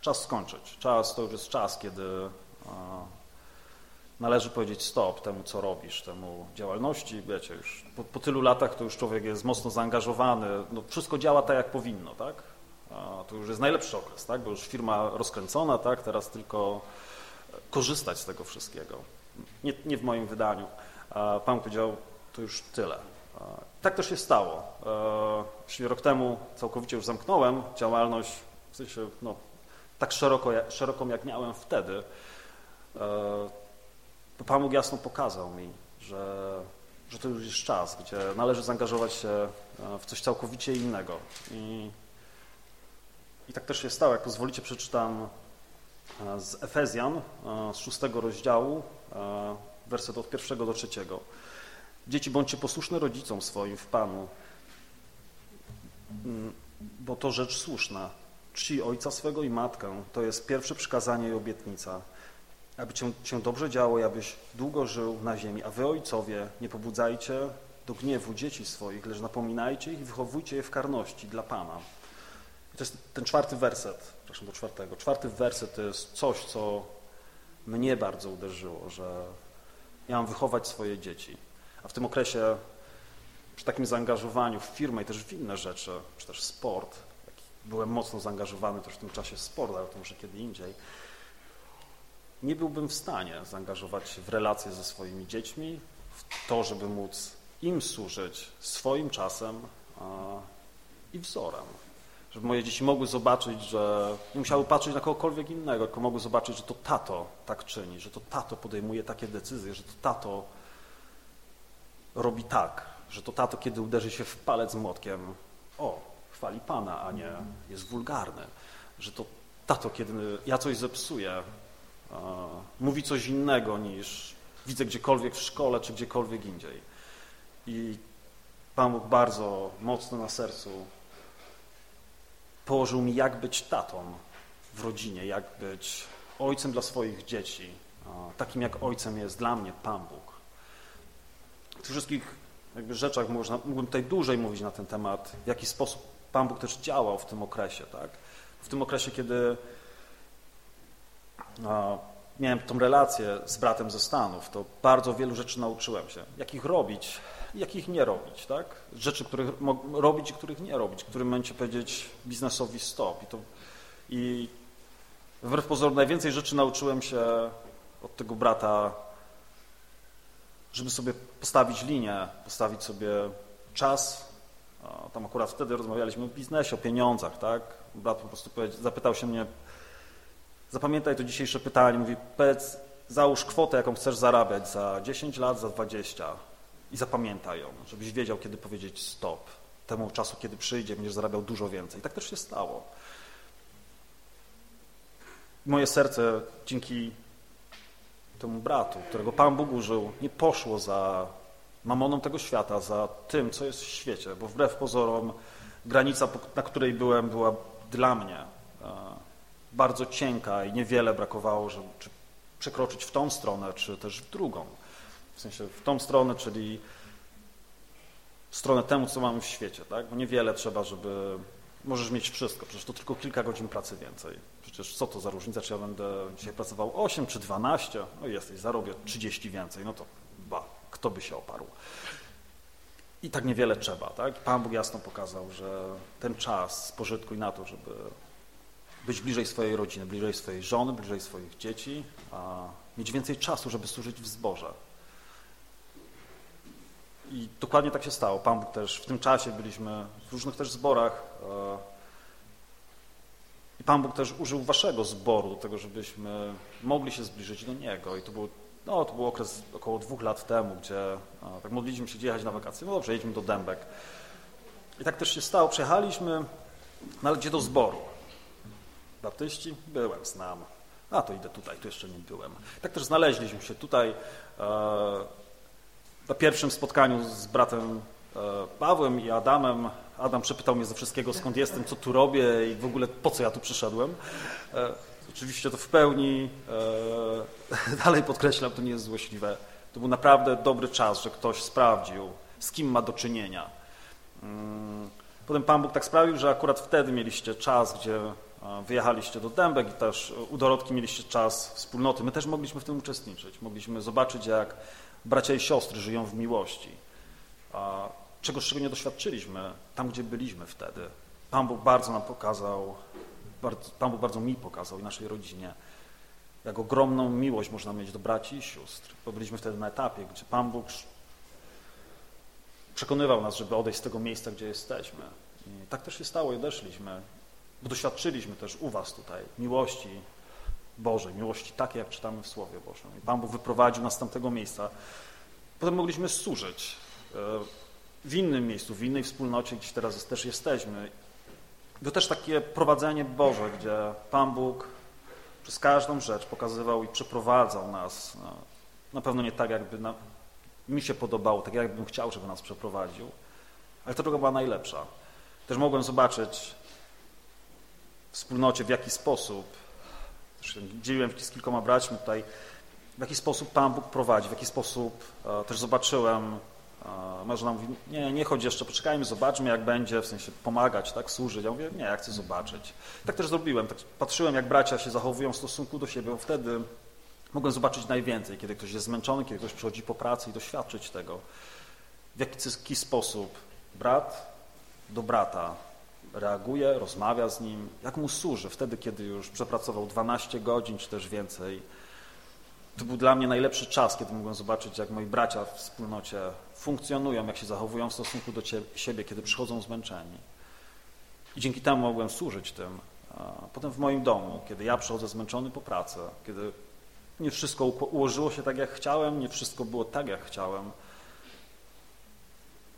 czas skończyć. Czas to już jest czas, kiedy należy powiedzieć stop temu, co robisz, temu działalności. Wiecie, już po, po tylu latach to już człowiek jest mocno zaangażowany. No, wszystko działa tak, jak powinno, tak? To już jest najlepszy okres, tak? Bo już firma rozkręcona, tak? Teraz tylko korzystać z tego wszystkiego. Nie, nie w moim wydaniu. Pan powiedział, to już tyle. Tak też się stało. Jeśli rok temu całkowicie już zamknąłem działalność, w sensie no, tak szeroko, szeroką jak miałem wtedy, to Pan Bóg jasno pokazał mi, że, że to już jest czas, gdzie należy zaangażować się w coś całkowicie innego. I, i tak też się stało. Jak pozwolicie, przeczytam z Efezjan, z szóstego rozdziału, werset od pierwszego do trzeciego. Dzieci, bądźcie posłuszne rodzicom swoim w Panu, mm, bo to rzecz słuszna. Czci ojca swego i matkę, to jest pierwsze przykazanie i obietnica, aby cię, cię dobrze działo i abyś długo żył na ziemi. A wy, ojcowie, nie pobudzajcie do gniewu dzieci swoich, lecz napominajcie ich i wychowujcie je w karności dla Pana. I to jest ten czwarty werset, przepraszam, do czwartego. Czwarty werset to jest coś, co mnie bardzo uderzyło, że ja mam wychować swoje dzieci. A w tym okresie, przy takim zaangażowaniu w firmę i też w inne rzeczy, czy też sport, byłem mocno zaangażowany też w tym czasie w sport, ale to może kiedy indziej, nie byłbym w stanie zaangażować się w relacje ze swoimi dziećmi, w to, żeby móc im służyć swoim czasem i wzorem. Żeby moje dzieci mogły zobaczyć, że nie musiały patrzeć na kogokolwiek innego, tylko mogły zobaczyć, że to tato tak czyni, że to tato podejmuje takie decyzje, że to tato robi tak, że to tato, kiedy uderzy się w palec młotkiem, o, chwali Pana, a nie jest wulgarny. Że to tato, kiedy ja coś zepsuję, mówi coś innego niż widzę gdziekolwiek w szkole czy gdziekolwiek indziej. I Pan Bóg bardzo mocno na sercu położył mi, jak być tatą w rodzinie, jak być ojcem dla swoich dzieci, takim jak ojcem jest dla mnie Pan Bóg. W tych wszystkich jakby rzeczach można, mógłbym tutaj dłużej mówić na ten temat, w jaki sposób Pan Bóg też działał w tym okresie. Tak? W tym okresie, kiedy miałem tą relację z bratem ze Stanów, to bardzo wielu rzeczy nauczyłem się, jakich robić, jakich nie robić, tak? Rzeczy, których robić i których nie robić, w którym momencie powiedzieć biznesowi stop. I, to, i wbrew pozorom najwięcej rzeczy nauczyłem się od tego brata, żeby sobie postawić linię, postawić sobie czas. Tam akurat wtedy rozmawialiśmy o biznesie, o pieniądzach, tak? Brat po prostu zapytał się mnie, Zapamiętaj to dzisiejsze pytanie. Mówi, powiedz, załóż kwotę, jaką chcesz zarabiać za 10 lat, za 20 i zapamiętaj ją, żebyś wiedział, kiedy powiedzieć stop. Temu czasu, kiedy przyjdzie, będziesz zarabiał dużo więcej. I tak też się stało. Moje serce dzięki temu bratu, którego Pan Bóg użył, nie poszło za mamoną tego świata, za tym, co jest w świecie, bo wbrew pozorom granica, na której byłem, była dla mnie bardzo cienka i niewiele brakowało, żeby czy przekroczyć w tą stronę, czy też w drugą. W sensie w tą stronę, czyli w stronę temu, co mamy w świecie, tak? Bo niewiele trzeba, żeby... Możesz mieć wszystko, przecież to tylko kilka godzin pracy więcej. Przecież co to za różnica, czy ja będę dzisiaj pracował 8 czy 12? No jesteś, zarobię 30 więcej, no to ba, kto by się oparł? I tak niewiele trzeba, tak? Pan Bóg jasno pokazał, że ten czas pożytkuj na to, żeby być bliżej swojej rodziny, bliżej swojej żony, bliżej swoich dzieci, mieć więcej czasu, żeby służyć w zborze. I dokładnie tak się stało. Pan Bóg też w tym czasie byliśmy w różnych też zborach e, i Pan Bóg też użył waszego zboru do tego, żebyśmy mogli się zbliżyć do Niego i to było no to był okres około dwóch lat temu, gdzie tak modliliśmy się, jechać na wakacje. No dobrze, jedźmy do Dębek. I tak też się stało. Przejechaliśmy, no ale gdzie do zboru? Baptyści? Byłem, znam. A, to idę tutaj, tu jeszcze nie byłem. Tak też znaleźliśmy się tutaj e, na pierwszym spotkaniu z bratem e, Pawłem i Adamem. Adam przepytał mnie ze wszystkiego, skąd jestem, co tu robię i w ogóle po co ja tu przyszedłem. E, oczywiście to w pełni, (laughs) dalej podkreślam, to nie jest złośliwe. To był naprawdę dobry czas, że ktoś sprawdził, z kim ma do czynienia. Mm, potem Pan Bóg tak sprawił, że akurat wtedy mieliście czas, gdzie wyjechaliście do Dębek i też u Dorotki mieliście czas wspólnoty. My też mogliśmy w tym uczestniczyć. Mogliśmy zobaczyć, jak bracia i siostry żyją w miłości. Czego szczególnie doświadczyliśmy tam, gdzie byliśmy wtedy. Pan Bóg bardzo nam pokazał, Pan Bóg bardzo mi pokazał i naszej rodzinie, jak ogromną miłość można mieć do braci i sióstr. Bo byliśmy wtedy na etapie, gdzie Pan Bóg przekonywał nas, żeby odejść z tego miejsca, gdzie jesteśmy. I tak też się stało i odeszliśmy. Bo doświadczyliśmy też u Was tutaj miłości Bożej, miłości takiej, jak czytamy w Słowie Bożym. I Pan Bóg wyprowadził nas z tamtego miejsca. Potem mogliśmy służyć e, w innym miejscu, w innej wspólnocie, gdzie teraz też jesteśmy. To też takie prowadzenie Boże, gdzie Pan Bóg przez każdą rzecz pokazywał i przeprowadzał nas. No, na pewno nie tak, jakby na, mi się podobało, tak jakbym chciał, żeby nas przeprowadził, ale ta droga była najlepsza. Też mogłem zobaczyć wspólnocie, w jaki sposób, dzieliłem się z kilkoma braćmi tutaj, w jaki sposób Pan Bóg prowadzi, w jaki sposób e, też zobaczyłem, e, Marzena mówi, nie, nie chodź jeszcze, poczekajmy, zobaczmy jak będzie, w sensie pomagać, tak, służyć. Ja mówię, nie, ja chcę zobaczyć. Tak też zrobiłem, tak patrzyłem jak bracia się zachowują w stosunku do siebie, bo wtedy mogłem zobaczyć najwięcej, kiedy ktoś jest zmęczony, kiedy ktoś przychodzi po pracy i doświadczyć tego, w jaki sposób brat do brata reaguje, rozmawia z nim, jak mu służy wtedy, kiedy już przepracował 12 godzin czy też więcej. To był dla mnie najlepszy czas, kiedy mogłem zobaczyć, jak moi bracia w wspólnocie funkcjonują, jak się zachowują w stosunku do siebie, kiedy przychodzą zmęczeni. I dzięki temu mogłem służyć tym. Potem w moim domu, kiedy ja przychodzę zmęczony po pracy, kiedy nie wszystko ułożyło się tak, jak chciałem, nie wszystko było tak, jak chciałem,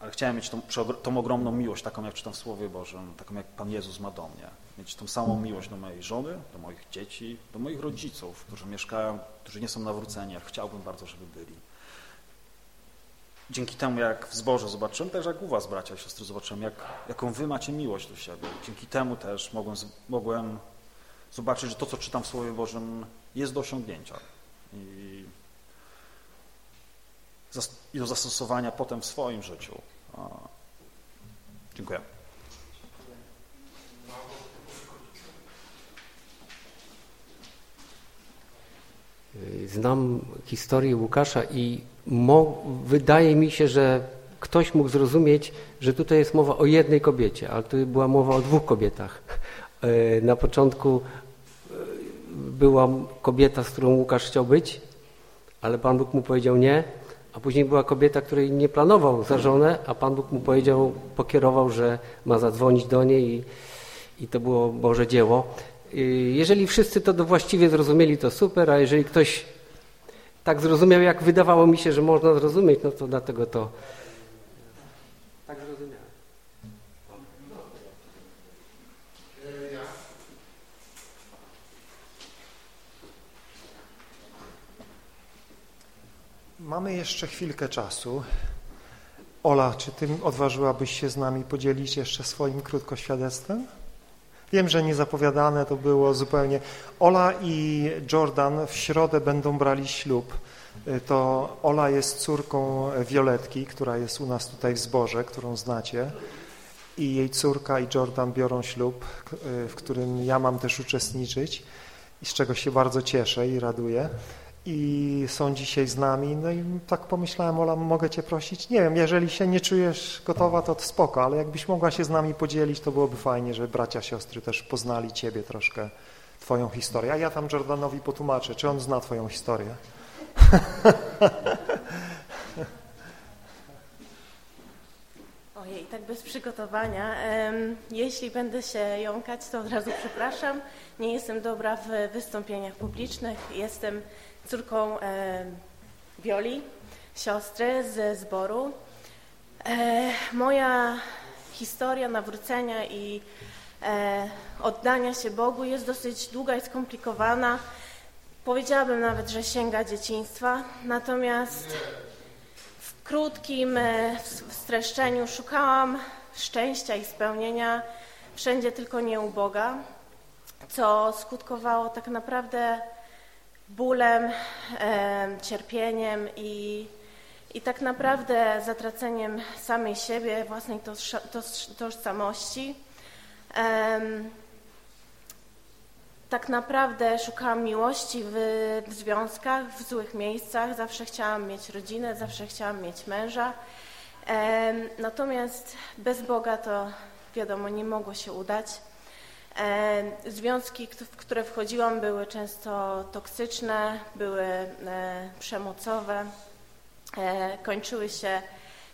ale chciałem mieć tą, tą, ogromną miłość, taką jak czytam w Słowie Bożym, taką jak Pan Jezus ma do mnie. Mieć tą samą miłość do mojej żony, do moich dzieci, do moich rodziców, którzy mieszkają, którzy nie są nawróceni, ale chciałbym bardzo, żeby byli. Dzięki temu, jak w zborze zobaczyłem, też jak u was, bracia i siostry, zobaczyłem, jak, jaką wy macie miłość do siebie. Dzięki temu też mogłem, mogłem zobaczyć, że to, co czytam w Słowie Bożym, jest do osiągnięcia. I i do zastosowania potem w swoim życiu. Dziękuję. Znam historię Łukasza i wydaje mi się, że ktoś mógł zrozumieć, że tutaj jest mowa o jednej kobiecie, ale tu była mowa o dwóch kobietach. E, na początku e, była kobieta, z którą Łukasz chciał być, ale Pan Bóg mu powiedział nie, a później była kobieta, której nie planował za żonę, a Pan Bóg mu powiedział, pokierował, że ma zadzwonić do niej i, i to było Boże dzieło. Jeżeli wszyscy to właściwie zrozumieli, to super, a jeżeli ktoś tak zrozumiał, jak wydawało mi się, że można zrozumieć, no to dlatego to Mamy jeszcze chwilkę czasu. Ola, czy ty odważyłabyś się z nami podzielić jeszcze swoim krótkoświadectwem? Wiem, że niezapowiadane to było zupełnie. Ola i Jordan w środę będą brali ślub. To Ola jest córką Violetki, która jest u nas tutaj w zborze, którą znacie. I jej córka i Jordan biorą ślub, w którym ja mam też uczestniczyć i z czego się bardzo cieszę i raduję i są dzisiaj z nami. No i tak pomyślałem, Ola, mogę Cię prosić? Nie wiem, jeżeli się nie czujesz gotowa, to spoko, ale jakbyś mogła się z nami podzielić, to byłoby fajnie, żeby bracia, siostry też poznali Ciebie troszkę, Twoją historię. A ja tam Jordanowi potłumaczę, czy on zna Twoją historię. (laughs) Ojej, tak bez przygotowania. Jeśli będę się jąkać, to od razu przepraszam. Nie jestem dobra w wystąpieniach publicznych. Jestem córką Wioli, siostry ze zboru. E, moja historia nawrócenia i e, oddania się Bogu jest dosyć długa i skomplikowana. Powiedziałabym nawet, że sięga dzieciństwa, natomiast w krótkim e, streszczeniu szukałam szczęścia i spełnienia wszędzie tylko nie u Boga, co skutkowało tak naprawdę bólem, cierpieniem i, i tak naprawdę zatraceniem samej siebie, własnej toż, toż, tożsamości. Tak naprawdę szukałam miłości w, w, związkach, w złych miejscach. Zawsze chciałam mieć rodzinę, zawsze chciałam mieć męża. Natomiast bez Boga to wiadomo, nie mogło się udać. E, związki, w które wchodziłam, były często toksyczne, były e, przemocowe, e, kończyły się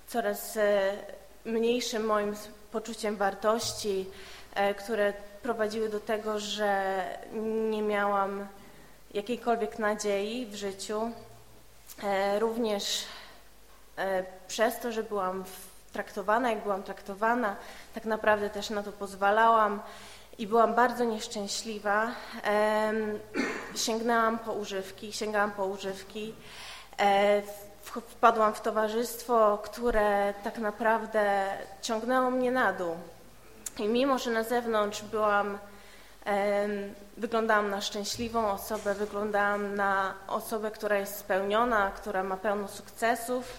coraz mniejszym moim poczuciem wartości, które prowadziły do tego, że nie miałam jakiejkolwiek nadziei w życiu. Również przez to, że byłam traktowana, jak byłam traktowana, tak naprawdę też na to pozwalałam i byłam bardzo nieszczęśliwa. Sięgnęłam po używki, sięgałam po używki. E, wpadłam w towarzystwo, które tak naprawdę ciągnęło mnie na dół. I mimo, że na zewnątrz byłam, wyglądałam na szczęśliwą osobę, wyglądałam na osobę, która jest spełniona, która ma pełno sukcesów,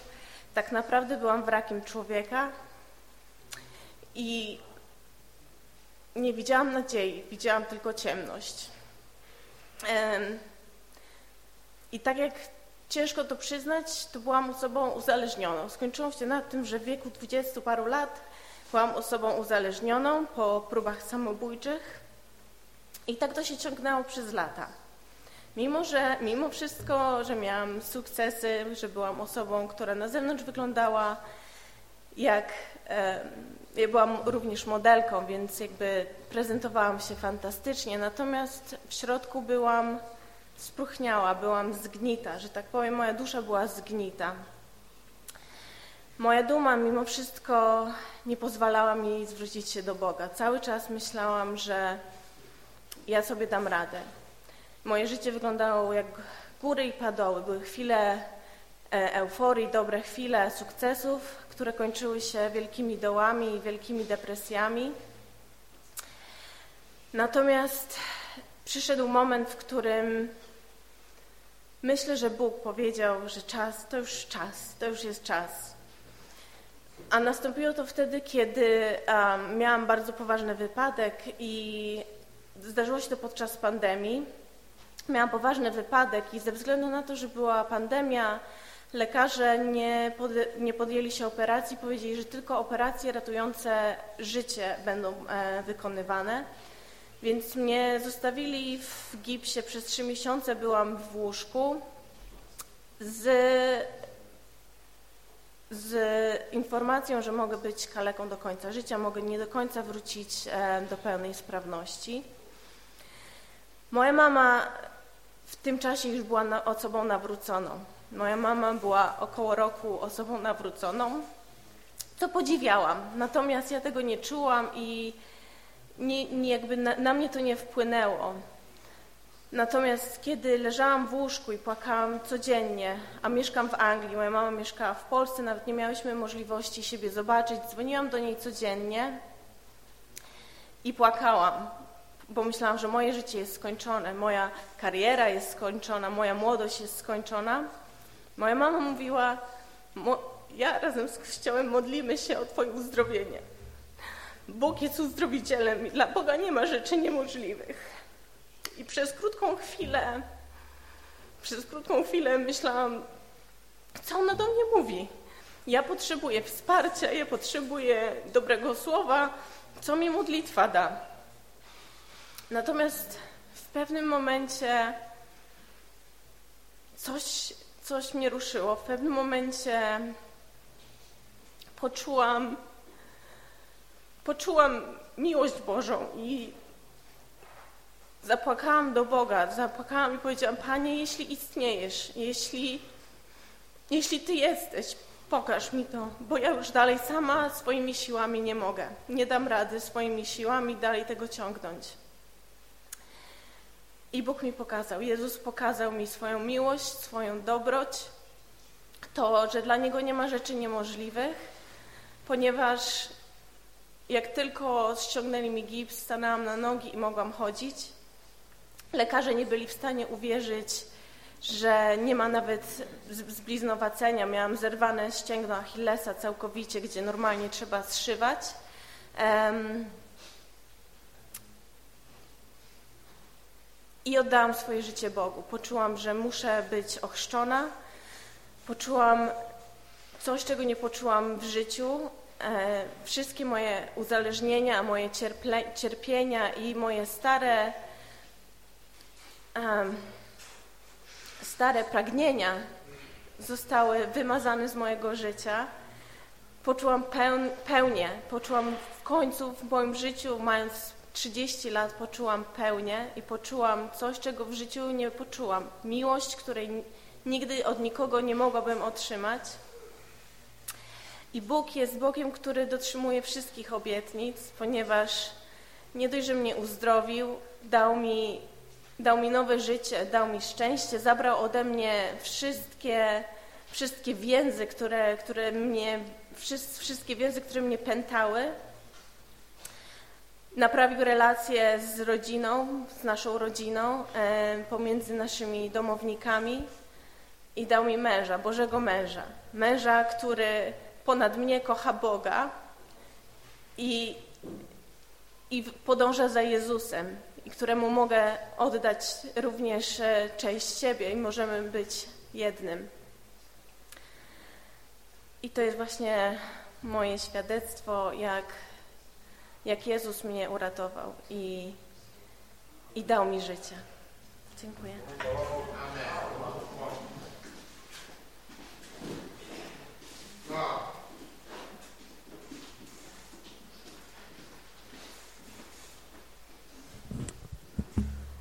tak naprawdę byłam wrakiem człowieka i nie widziałam nadziei, widziałam tylko ciemność. I tak jak ciężko to przyznać, to byłam osobą uzależnioną. Skończyło się na tym, że w wieku dwudziestu paru lat byłam osobą uzależnioną po próbach samobójczych i tak to się ciągnęło przez lata. Mimo, że mimo wszystko, że miałam sukcesy, że byłam osobą, która na zewnątrz wyglądała jak ja byłam również modelką, więc jakby prezentowałam się fantastycznie, natomiast w środku byłam spruchniała, byłam zgnita, że tak powiem, moja dusza była zgnita. Moja duma mimo wszystko nie pozwalała mi zwrócić się do Boga. Cały czas myślałam, że ja sobie dam radę. Moje życie wyglądało jak góry i padoły. Były chwile e, euforii, dobre chwile sukcesów, które kończyły się wielkimi dołami i wielkimi depresjami. Natomiast przyszedł moment, w którym myślę, że Bóg powiedział, że czas, to już czas, to już jest czas. A nastąpiło to wtedy, kiedy um, miałam bardzo poważny wypadek i zdarzyło się to podczas pandemii. Miałam poważny wypadek i ze względu na to, że była pandemia, Lekarze nie, pod, nie podjęli się operacji, powiedzieli, że tylko operacje ratujące życie będą e, wykonywane. Więc mnie zostawili w gipsie przez trzy miesiące, byłam w łóżku z, z informacją, że mogę być kaleką do końca życia, mogę nie do końca wrócić e, do pełnej sprawności. Moja mama w tym czasie już była osobą nawróconą. Moja mama była około roku osobą nawróconą, co podziwiałam. Natomiast ja tego nie czułam i nie, nie jakby na, na mnie to nie wpłynęło. Natomiast kiedy leżałam w łóżku i płakałam codziennie, a mieszkam w Anglii, moja mama mieszkała w Polsce, nawet nie miałyśmy możliwości siebie zobaczyć, dzwoniłam do niej codziennie i płakałam, bo myślałam, że moje życie jest skończone, moja kariera jest skończona, moja młodość jest skończona. Moja mama mówiła, ja razem z Kościołem modlimy się o Twoje uzdrowienie. Bóg jest uzdrowicielem i dla Boga nie ma rzeczy niemożliwych. I przez krótką chwilę, przez krótką chwilę myślałam, co ona do mnie mówi. Ja potrzebuję wsparcia, ja potrzebuję dobrego słowa, co mi modlitwa da. Natomiast w pewnym momencie coś coś mnie ruszyło. W pewnym momencie poczułam, poczułam miłość Bożą i zapłakałam do Boga, zapłakałam i powiedziałam, Panie, jeśli istniejesz, jeśli jeśli Ty jesteś, pokaż mi to, bo ja już dalej sama swoimi siłami nie mogę. Nie dam rady swoimi siłami dalej tego ciągnąć. I Bóg mi pokazał, Jezus pokazał mi swoją miłość, swoją dobroć, to, że dla Niego nie ma rzeczy niemożliwych, ponieważ jak tylko ściągnęli mi gips, stanęłam na nogi i mogłam chodzić, lekarze nie byli w stanie uwierzyć, że nie ma nawet zbliznowacenia. Miałam zerwane ścięgno Achillesa całkowicie, gdzie normalnie trzeba zszywać. Um, I oddałam swoje życie Bogu. Poczułam, że muszę być ochrzczona. Poczułam coś, czego nie poczułam w życiu. E, wszystkie moje uzależnienia, moje cierple, cierpienia i moje stare, um, stare pragnienia zostały wymazane z mojego życia. Poczułam peł, pełnię, poczułam w końcu w moim życiu, mając 30 lat poczułam pełnię i poczułam coś, czego w życiu nie poczułam. Miłość, której nigdy od nikogo nie mogłabym otrzymać. I Bóg jest Bogiem, który dotrzymuje wszystkich obietnic, ponieważ nie dość, że mnie uzdrowił, dał mi, dał mi nowe życie, dał mi szczęście, zabrał ode mnie wszystkie, wszystkie więzy, które, które mnie, wszystkie więzy, które mnie pętały Naprawił relacje z rodziną, z naszą rodziną, e, pomiędzy naszymi domownikami i dał mi męża, Bożego męża. Męża, który ponad mnie kocha Boga i, i podąża za Jezusem i któremu mogę oddać również e, część siebie i możemy być jednym. I to jest właśnie moje świadectwo, jak jak Jezus mnie uratował i, i dał mi życie. Dziękuję.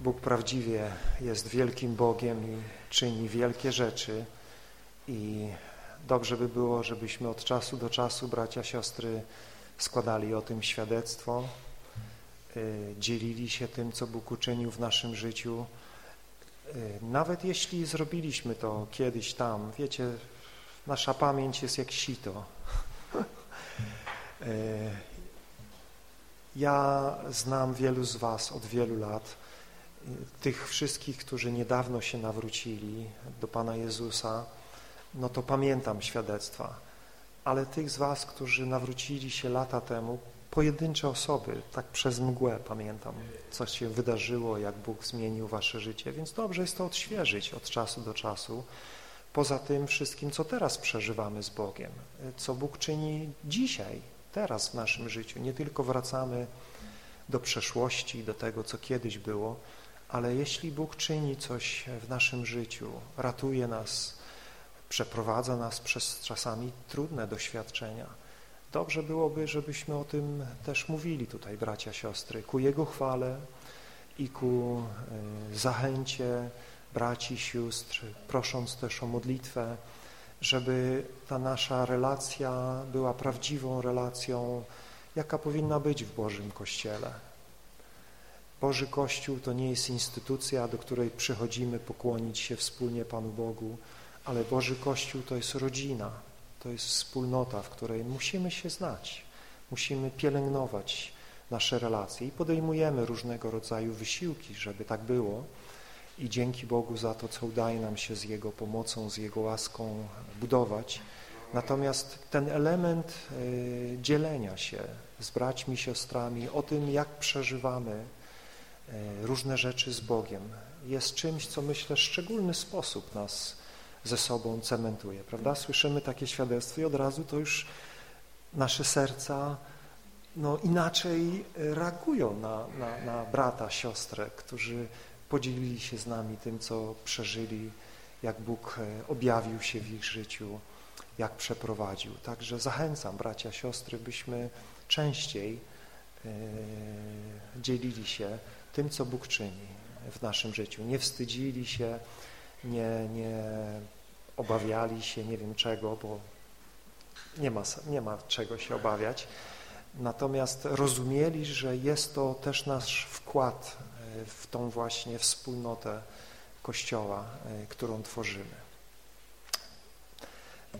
Bóg prawdziwie jest wielkim Bogiem i czyni wielkie rzeczy i dobrze by było, żebyśmy od czasu do czasu, bracia, siostry, składali o tym świadectwo, y, dzielili się tym, co Bóg uczynił w naszym życiu. Y, nawet jeśli zrobiliśmy to kiedyś tam, wiecie, nasza pamięć jest jak sito. (laughs) Y, ja znam wielu z Was od wielu lat, tych wszystkich, którzy niedawno się nawrócili do Pana Jezusa, no to pamiętam świadectwa ale tych z Was, którzy nawrócili się lata temu, pojedyncze osoby, tak przez mgłę pamiętam, co się wydarzyło, jak Bóg zmienił Wasze życie, więc dobrze jest to odświeżyć od czasu do czasu, poza tym wszystkim, co teraz przeżywamy z Bogiem, co Bóg czyni dzisiaj, teraz w naszym życiu. Nie tylko wracamy do przeszłości, do tego, co kiedyś było, ale jeśli Bóg czyni coś w naszym życiu, ratuje nas, przeprowadza nas przez czasami trudne doświadczenia. Dobrze byłoby, żebyśmy o tym też mówili tutaj, bracia, siostry, ku Jego chwale i ku e, zachęcie braci, sióstr, prosząc też o modlitwę, żeby ta nasza relacja była prawdziwą relacją, jaka powinna być w Bożym Kościele. Boży Kościół to nie jest instytucja, do której przychodzimy pokłonić się wspólnie Panu Bogu, ale Boży Kościół to jest rodzina, to jest wspólnota, w której musimy się znać, musimy pielęgnować nasze relacje i podejmujemy różnego rodzaju wysiłki, żeby tak było i dzięki Bogu za to, co udaje nam się z Jego pomocą, z Jego łaską budować. Natomiast ten element y, dzielenia się z braćmi, siostrami o tym, jak przeżywamy y, różne rzeczy z Bogiem, jest czymś, co myślę w szczególny sposób nas ze sobą cementuje, prawda? Słyszymy takie świadectwo i od razu to już nasze serca no, inaczej reagują na, na, na brata, siostrę, którzy podzielili się z nami tym, co przeżyli, jak Bóg e, objawił się w ich życiu, jak przeprowadził. Także zachęcam bracia, siostry, byśmy częściej e, dzielili się tym, co Bóg czyni w naszym życiu. Nie wstydzili się, nie, nie obawiali się nie wiem czego, bo nie ma, nie ma czego się obawiać. Natomiast rozumieli, że jest to też nasz wkład e, w tą właśnie wspólnotę Kościoła, e, którą tworzymy.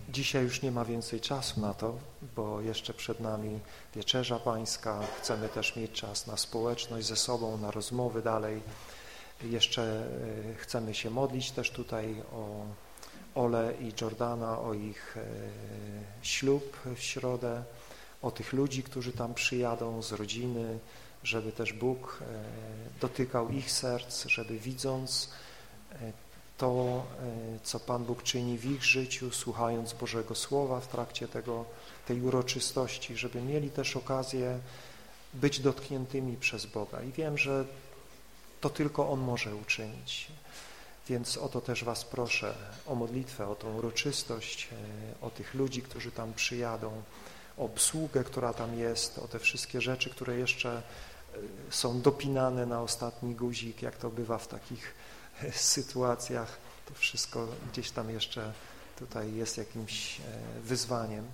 Dzisiaj już nie ma więcej czasu na to, bo jeszcze przed nami wieczerza pańska. Chcemy też mieć czas na społeczność ze sobą, na rozmowy dalej. Jeszcze e, chcemy się modlić też tutaj o Ole i Jordana, o ich e, ślub w środę, o tych ludzi, którzy tam przyjadą z rodziny, żeby też Bóg e, dotykał ich serc, żeby widząc to, co Pan Bóg czyni w ich życiu, słuchając Bożego Słowa w trakcie tego, tej uroczystości, żeby mieli też okazję być dotkniętymi przez Boga. I wiem, że to tylko On może uczynić. Więc o to też Was proszę, o modlitwę, o tą uroczystość, e, o tych ludzi, którzy tam przyjadą, o obsługę, która tam jest, o te wszystkie rzeczy, które jeszcze e, są dopinane na ostatni guzik, jak to bywa w takich e, sytuacjach. To wszystko gdzieś tam jeszcze tutaj jest jakimś wyzwaniem.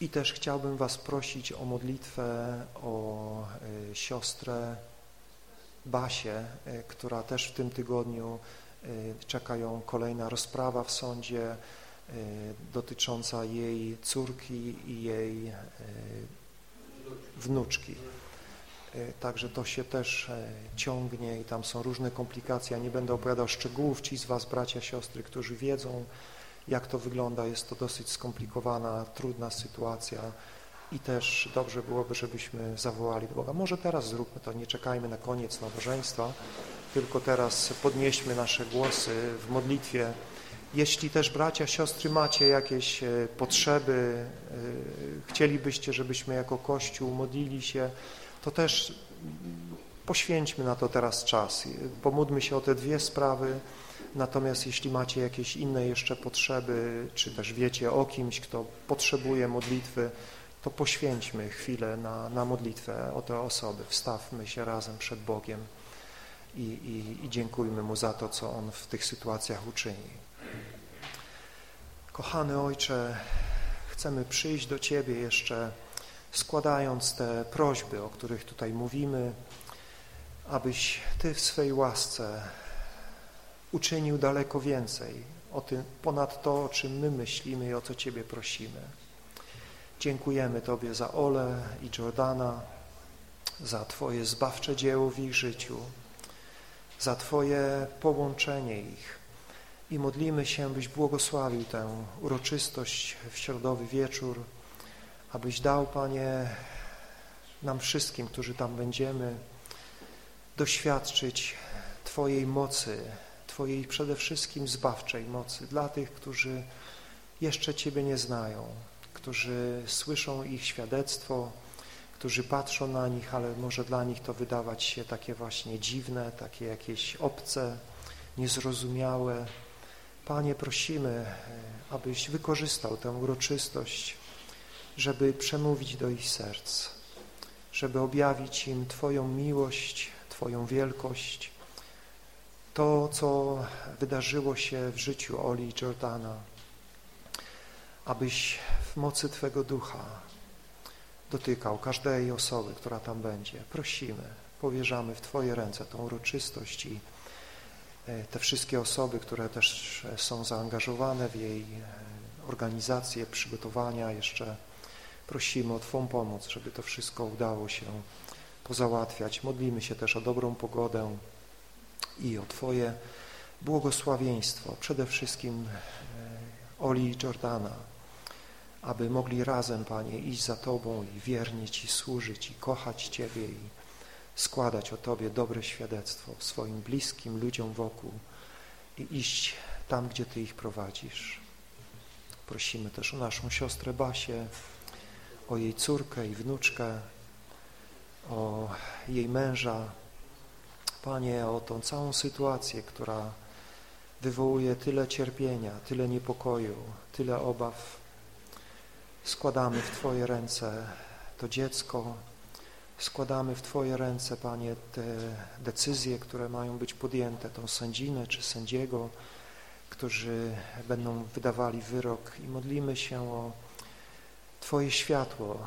I też chciałbym Was prosić o modlitwę o siostrę Basie, e, która też w tym tygodniu e, czeka ją kolejna rozprawa w sądzie e, dotycząca jej córki i jej wnuczki. Także to się też ciągnie i tam są różne komplikacje. Ja nie będę opowiadał szczegółów. Ci z Was, bracia, siostry, którzy wiedzą, jak to wygląda, jest to dosyć skomplikowana, trudna sytuacja i też dobrze byłoby, żebyśmy zawołali do Boga. Może teraz zróbmy to, nie czekajmy na koniec nabożeństwa, tylko teraz podnieśmy nasze głosy w modlitwie. Jeśli też bracia, siostry macie jakieś e, potrzeby, e, chcielibyście, żebyśmy jako Kościół modlili się, to też poświęćmy na to teraz czas. Pomódlmy się o te dwie sprawy, natomiast jeśli macie jakieś inne jeszcze potrzeby, czy też wiecie o kimś, kto potrzebuje modlitwy, to poświęćmy chwilę na, na modlitwę o te osoby. Wstawmy się razem przed Bogiem i, i, i dziękujmy Mu za to, co On w tych sytuacjach uczyni. Kochany Ojcze, chcemy przyjść do Ciebie jeszcze składając te prośby, o których tutaj mówimy, abyś Ty w swej łasce uczynił daleko więcej o tym, ponad to, o czym my myślimy i o co Ciebie prosimy. Dziękujemy Tobie za Ole i Jordana, za Twoje zbawcze dzieło w ich życiu, za Twoje połączenie ich. I modlimy się, byś błogosławił tę uroczystość w środowy wieczór, abyś dał, Panie, nam wszystkim, którzy tam będziemy, doświadczyć Twojej mocy, Twojej przede wszystkim zbawczej mocy dla tych, którzy jeszcze Ciebie nie znają, którzy słyszą ich świadectwo, którzy patrzą na nich, ale może dla nich to wydawać się takie właśnie dziwne, takie jakieś obce, niezrozumiałe. Panie, prosimy, e, abyś wykorzystał tę uroczystość, żeby przemówić do ich serc, żeby objawić im Twoją miłość, Twoją wielkość, to, co wydarzyło się w życiu Oli i Jordana, abyś w mocy Twego Ducha dotykał każdej osoby, która tam będzie. Prosimy, powierzamy w Twoje ręce tą uroczystość i e, te wszystkie osoby, które też są zaangażowane w jej e, organizację, przygotowania jeszcze prosimy o Twą pomoc, żeby to wszystko udało się pozałatwiać. Modlimy się też o dobrą pogodę i o Twoje błogosławieństwo, przede wszystkim e, Oli Jordana, aby mogli razem, Panie, iść za Tobą i wiernie Ci służyć i kochać Ciebie i składać o Tobie dobre świadectwo swoim bliskim ludziom wokół i iść tam, gdzie Ty ich prowadzisz. Prosimy też o naszą siostrę Basię, o jej córkę i wnuczkę, o jej męża. Panie, o tą całą sytuację, która wywołuje tyle cierpienia, tyle niepokoju, tyle obaw, składamy w Twoje ręce to dziecko, składamy w Twoje ręce, Panie, te decyzje, które mają być podjęte, tą sędzinę czy sędziego, którzy będą wydawali wyrok i modlimy się o Twoje światło,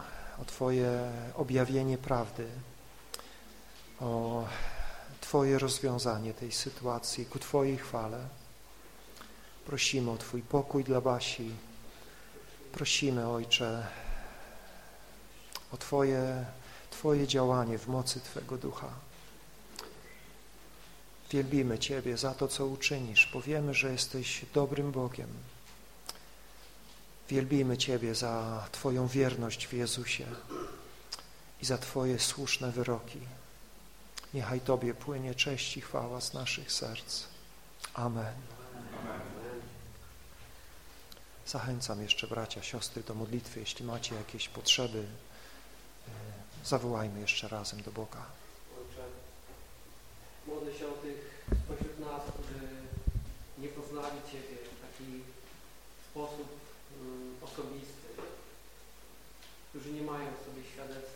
o Twoje objawienie prawdy, o Twoje rozwiązanie tej sytuacji ku Twojej chwale. Prosimy o Twój pokój dla Basi. Prosimy, Ojcze, o Twoje, Twoje działanie w mocy Twego Ducha. Wielbimy Ciebie za to, co uczynisz, bo wiemy, że jesteś dobrym Bogiem. Wielbimy Ciebie za Twoją wierność w Jezusie i za Twoje słuszne wyroki. Niechaj Tobie płynie cześć i chwała z naszych serc. Amen. Zachęcam jeszcze bracia, siostry do modlitwy. Jeśli macie jakieś potrzeby, e, zawołajmy jeszcze razem do Boga. Modlę się o tych spośród nas, którzy nie poznali Ciebie w taki sposób um, osobisty, którzy nie mają w sobie świadectwa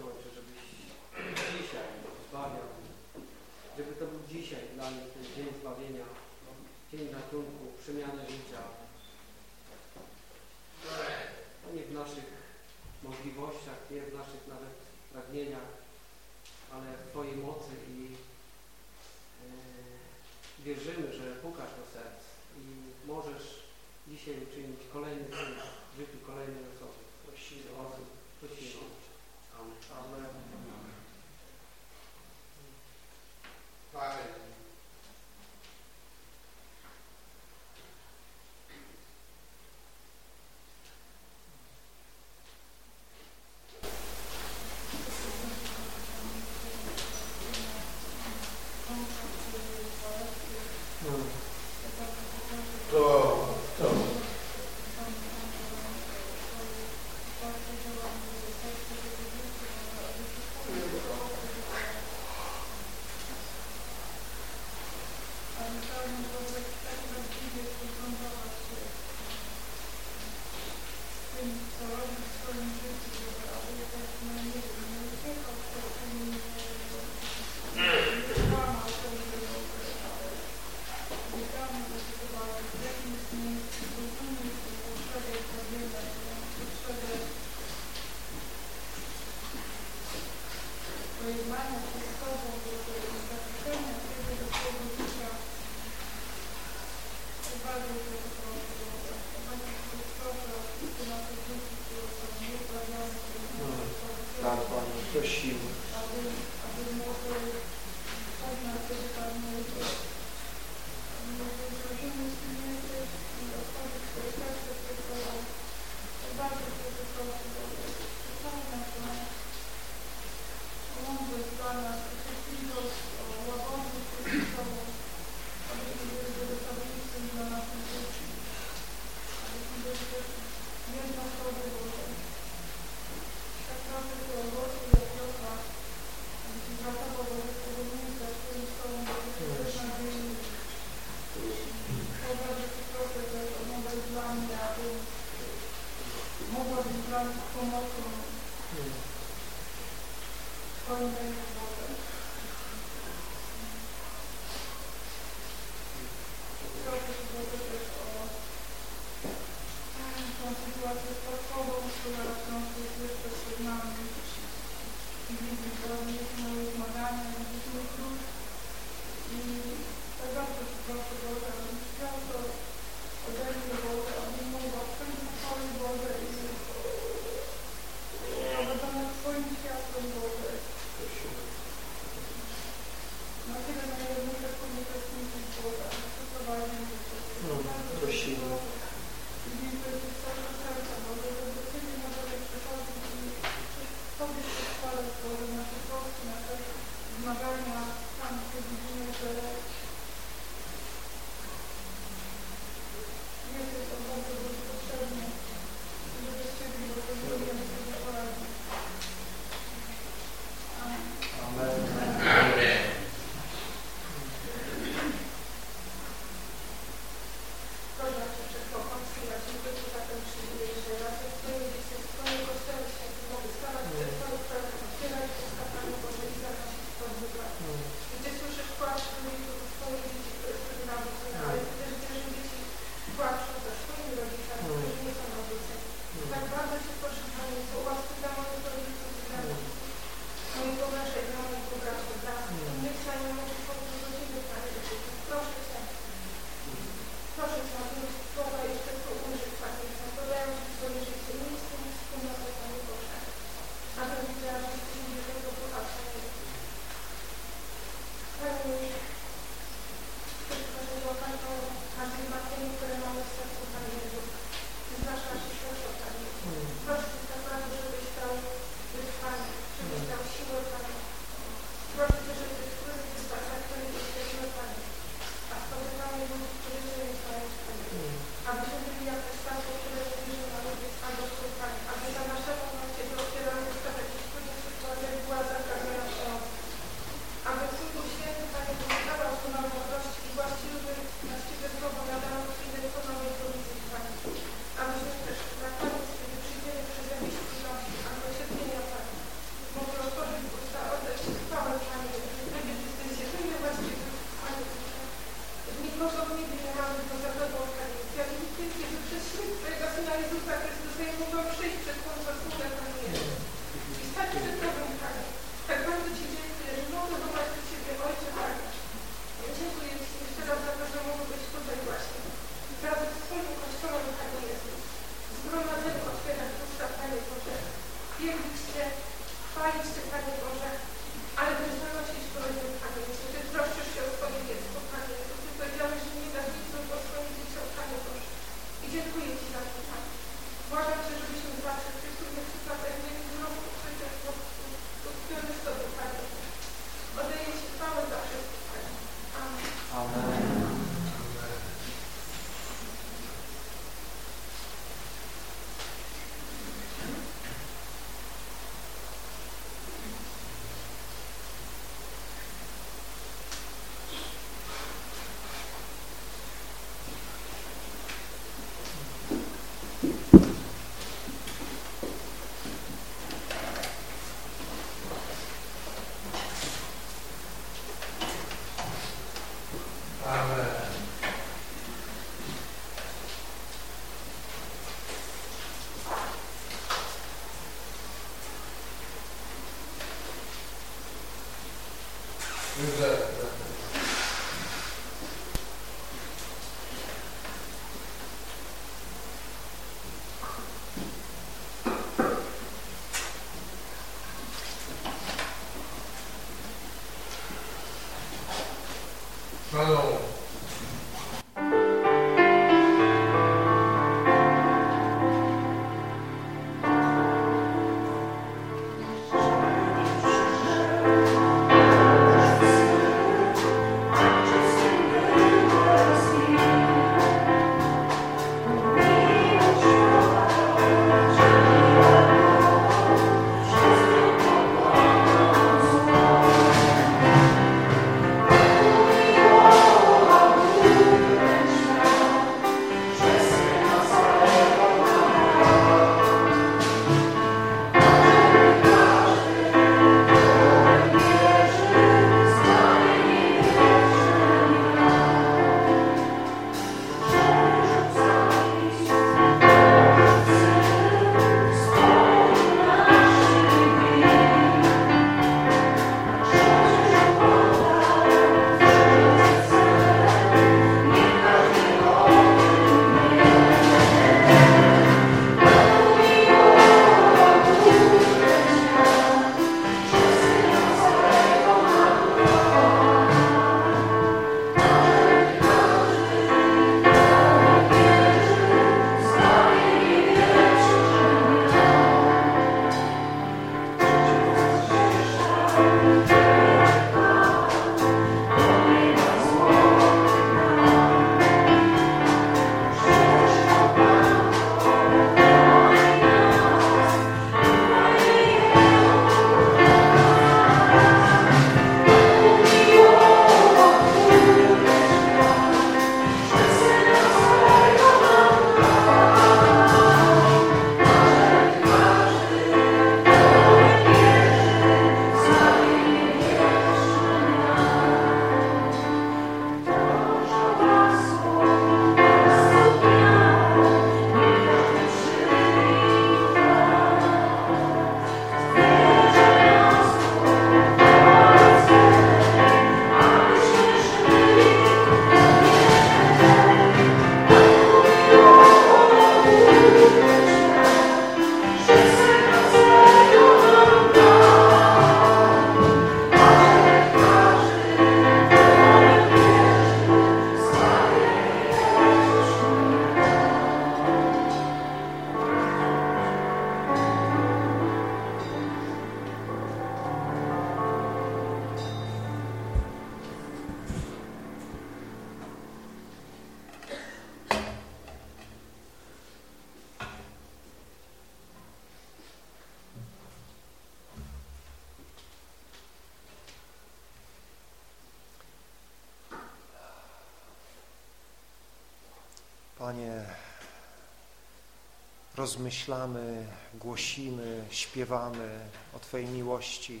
rozmyślamy, głosimy, śpiewamy o Twojej miłości.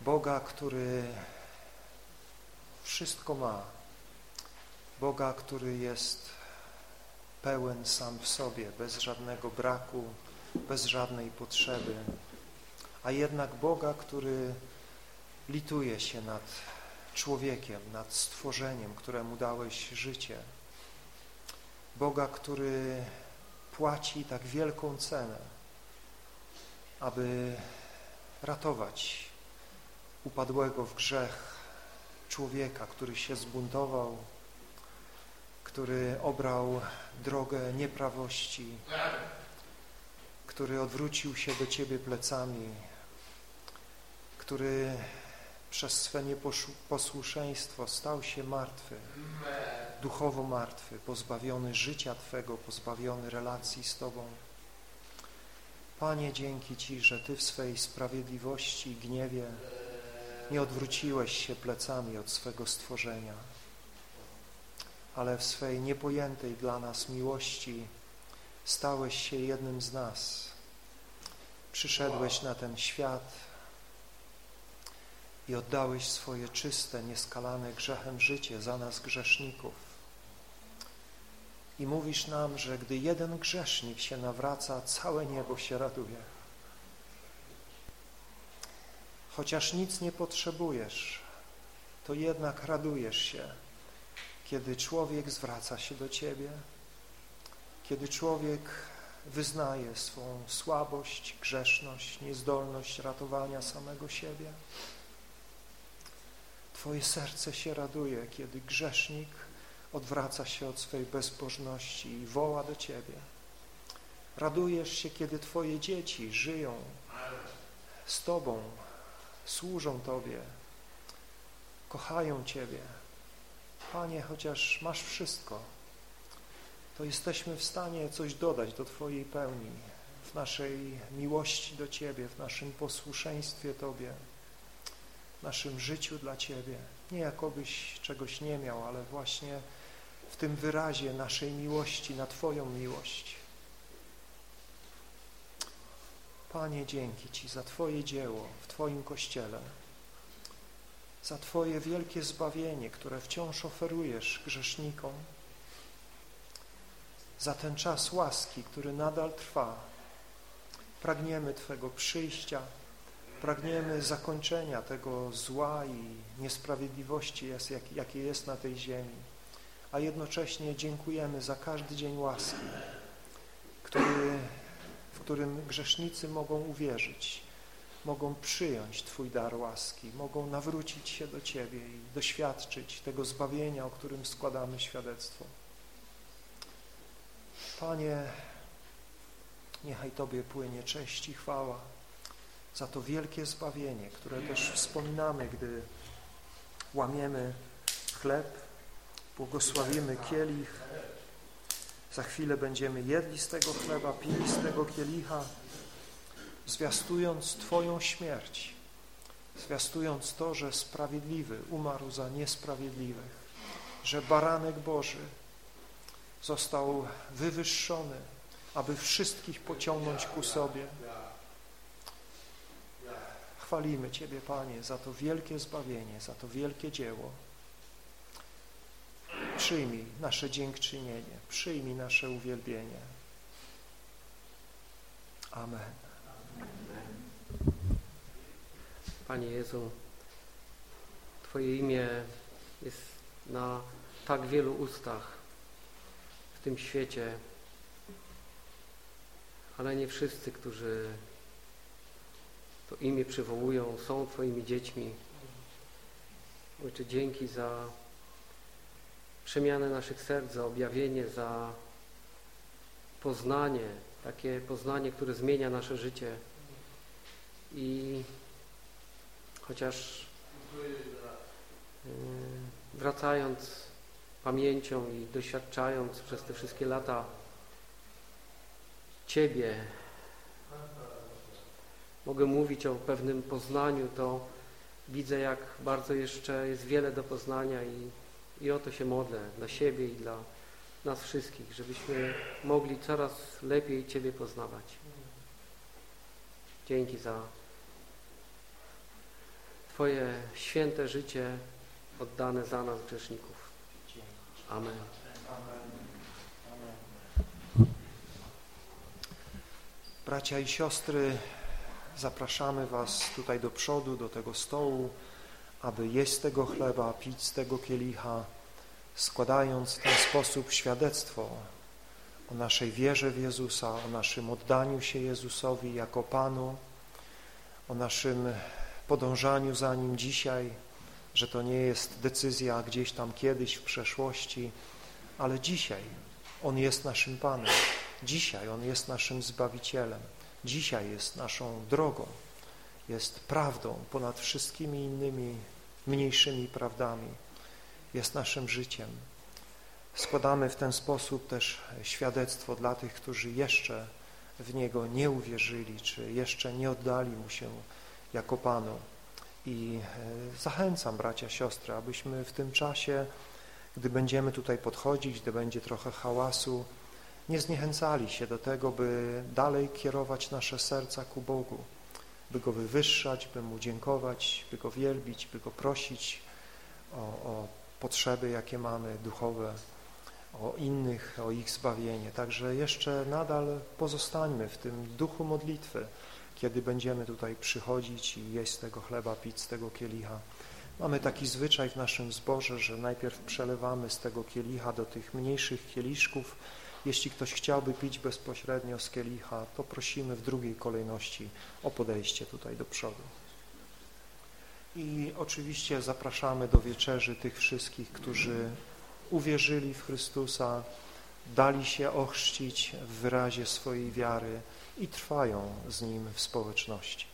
Boga, który wszystko ma. Boga, który jest pełen sam w sobie, bez żadnego braku, bez żadnej potrzeby. A jednak Boga, który lituje się nad człowiekiem, nad stworzeniem, któremu dałeś życie. Boga, który płaci tak wielką cenę, aby ratować upadłego w grzech człowieka, który się zbuntował, który obrał drogę nieprawości, który odwrócił się do Ciebie plecami, który przez swe nieposłuszeństwo stał się martwy, duchowo martwy, pozbawiony życia Twego, pozbawiony relacji z Tobą. Panie, dzięki Ci, że Ty w swej sprawiedliwości i gniewie nie odwróciłeś się plecami od swego stworzenia, ale w swej niepojętej dla nas miłości stałeś się jednym z nas. Przyszedłeś na ten świat i oddałeś swoje czyste, nieskalane grzechem życie za nas grzeszników. I mówisz nam, że gdy jeden grzesznik się nawraca, całe niebo się raduje. chociaż nic nie potrzebujesz, to jednak radujesz się, kiedy człowiek zwraca się do Ciebie, kiedy człowiek wyznaje swą słabość, grzeszność, niezdolność ratowania samego siebie. Twoje serce się raduje, kiedy grzesznik odwraca się od swej bezbożności i woła do Ciebie. Radujesz się, kiedy Twoje dzieci żyją z Tobą, służą Tobie, kochają Ciebie. Panie, chociaż masz wszystko, to jesteśmy w stanie coś dodać do Twojej pełni, w naszej miłości do Ciebie, w naszym posłuszeństwie Tobie, w naszym życiu dla Ciebie. Nie jakobyś czegoś nie miał, ale właśnie w tym wyrazie naszej miłości na Twoją miłość. Panie, dzięki Ci za Twoje dzieło w Twoim Kościele, za Twoje wielkie zbawienie, które wciąż oferujesz grzesznikom, za ten czas łaski, który nadal trwa. Pragniemy Twego przyjścia, pragniemy zakończenia tego zła i niesprawiedliwości, jakie jest na tej ziemi, a jednocześnie dziękujemy za każdy dzień łaski, który, w którym grzesznicy mogą uwierzyć, mogą przyjąć Twój dar łaski, mogą nawrócić się do Ciebie i doświadczyć tego zbawienia, o którym składamy świadectwo. Panie, niechaj Tobie płynie cześć i chwała za to wielkie zbawienie, które też wspominamy, gdy łamiemy chleb, błogosławimy kielich. Za chwilę będziemy jedli z tego chleba, pili z tego kielicha, zwiastując Twoją śmierć, zwiastując to, że sprawiedliwy umarł za niesprawiedliwych, że baranek Boży został wywyższony, aby wszystkich pociągnąć ku sobie. Chwalimy Ciebie, Panie, za to wielkie zbawienie, za to wielkie dzieło. Przyjmij nasze dziękczynienie, przyjmij nasze uwielbienie. Amen. Panie Jezu, Twoje imię jest na tak wielu ustach w tym świecie, ale nie wszyscy, którzy to imię przywołują, są Twoimi dziećmi. Ojcze, dzięki za przemianę naszych serc, za objawienie, za poznanie, takie poznanie, które zmienia nasze życie. I chociaż yy, wracając pamięcią i doświadczając przez te wszystkie lata Ciebie, mogę mówić o pewnym poznaniu, to widzę, jak bardzo jeszcze jest wiele do poznania i, i o to się modlę dla siebie i dla nas wszystkich, żebyśmy mogli coraz lepiej Ciebie poznawać. Dzięki za Twoje święte życie oddane za nas grzeszników. Amen. Bracia i siostry, zapraszamy Was tutaj do przodu, do tego stołu, aby jeść z tego chleba, pić z tego kielicha, składając w ten sposób świadectwo o naszej wierze w Jezusa, o naszym oddaniu się Jezusowi jako Panu, o naszym podążaniu za Nim dzisiaj, że to nie jest decyzja gdzieś tam kiedyś w przeszłości, ale dzisiaj On jest naszym Panem, dzisiaj On jest naszym Zbawicielem, dzisiaj jest naszą drogą, jest prawdą ponad wszystkimi innymi mniejszymi prawdami, jest naszym życiem. Składamy w ten sposób też świadectwo dla tych, którzy jeszcze w Niego nie uwierzyli, czy jeszcze nie oddali Mu się jako Panu. I e, zachęcam bracia, siostry, abyśmy w tym czasie, gdy będziemy tutaj podchodzić, gdy będzie trochę hałasu, nie zniechęcali się do tego, by dalej kierować nasze serca ku Bogu, by Go wywyższać, by Mu dziękować, by Go wielbić, by Go prosić o, o potrzeby, jakie mamy duchowe, o innych, o ich zbawienie. Także jeszcze nadal pozostańmy w tym duchu modlitwy, kiedy będziemy tutaj przychodzić i jeść z tego chleba, pić z tego kielicha. Mamy taki zwyczaj w naszym zborze, że najpierw przelewamy z tego kielicha do tych mniejszych kieliszków. Jeśli ktoś chciałby pić bezpośrednio z kielicha, to prosimy w drugiej kolejności o podejście tutaj do przodu. I oczywiście zapraszamy do wieczerzy tych wszystkich, którzy uwierzyli w Chrystusa, dali się ochrzcić w wyrazie swojej wiary i trwają z Nim w społeczności.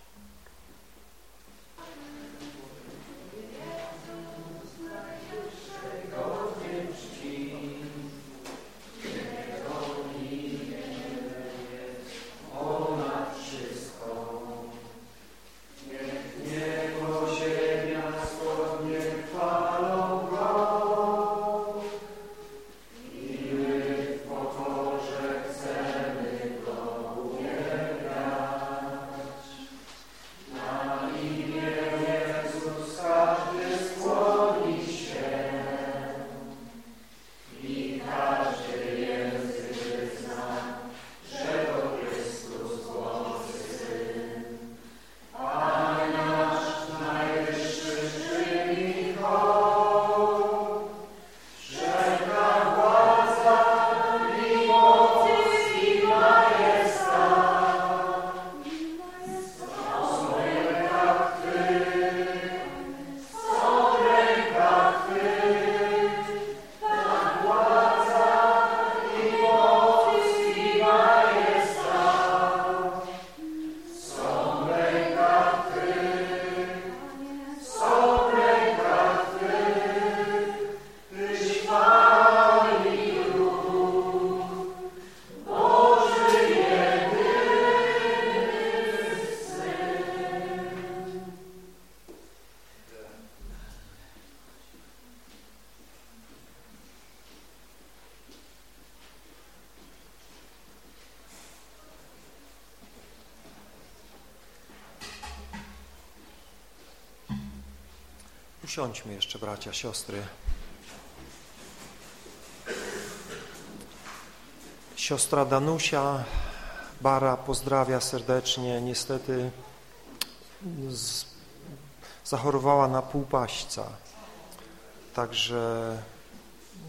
Usiądźmy jeszcze, bracia, siostry. Siostra Danusia Bara pozdrawia serdecznie. Niestety z, zachorowała na półpaśćca. Także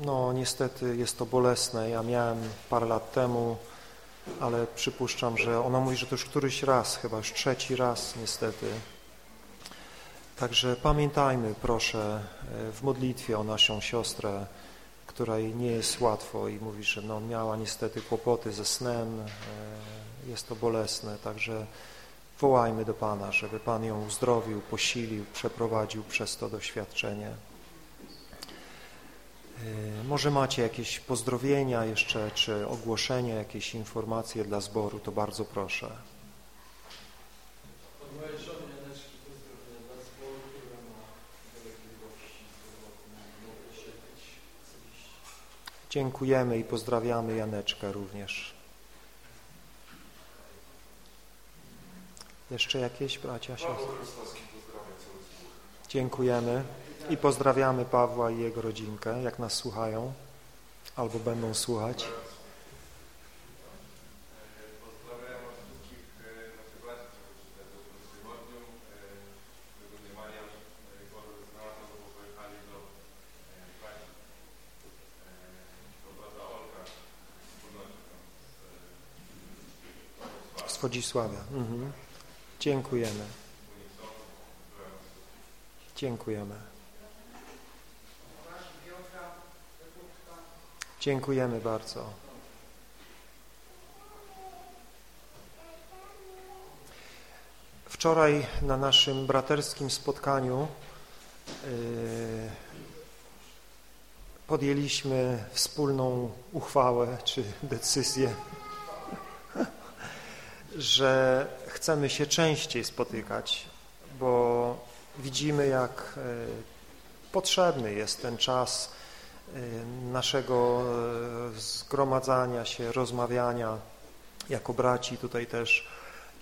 no niestety jest to bolesne. Ja miałem parę lat temu, ale przypuszczam, że ona mówi, że to już któryś raz, chyba już trzeci raz niestety Także pamiętajmy, proszę, e, w modlitwie o naszą siostrę, której nie jest łatwo i mówi, że no, miała niestety kłopoty ze snem, e, jest to bolesne, także wołajmy do Pana, żeby Pan ją uzdrowił, posilił, przeprowadził przez to doświadczenie. E, może macie jakieś pozdrowienia jeszcze, czy ogłoszenia, jakieś informacje dla zboru, to bardzo proszę. Dziękujemy i pozdrawiamy Janeczkę również. Jeszcze jakieś bracia, siostry? Dziękujemy i pozdrawiamy Pawła i jego rodzinkę, jak nas słuchają albo będą słuchać. Wodzisławia. Mhm. Dziękujemy. Dziękujemy. Dziękujemy bardzo. Wczoraj na naszym braterskim spotkaniu yy, podjęliśmy wspólną uchwałę czy decyzję że chcemy się częściej spotykać, bo widzimy, jak e, potrzebny jest ten czas e, naszego e, zgromadzania się, rozmawiania jako braci tutaj też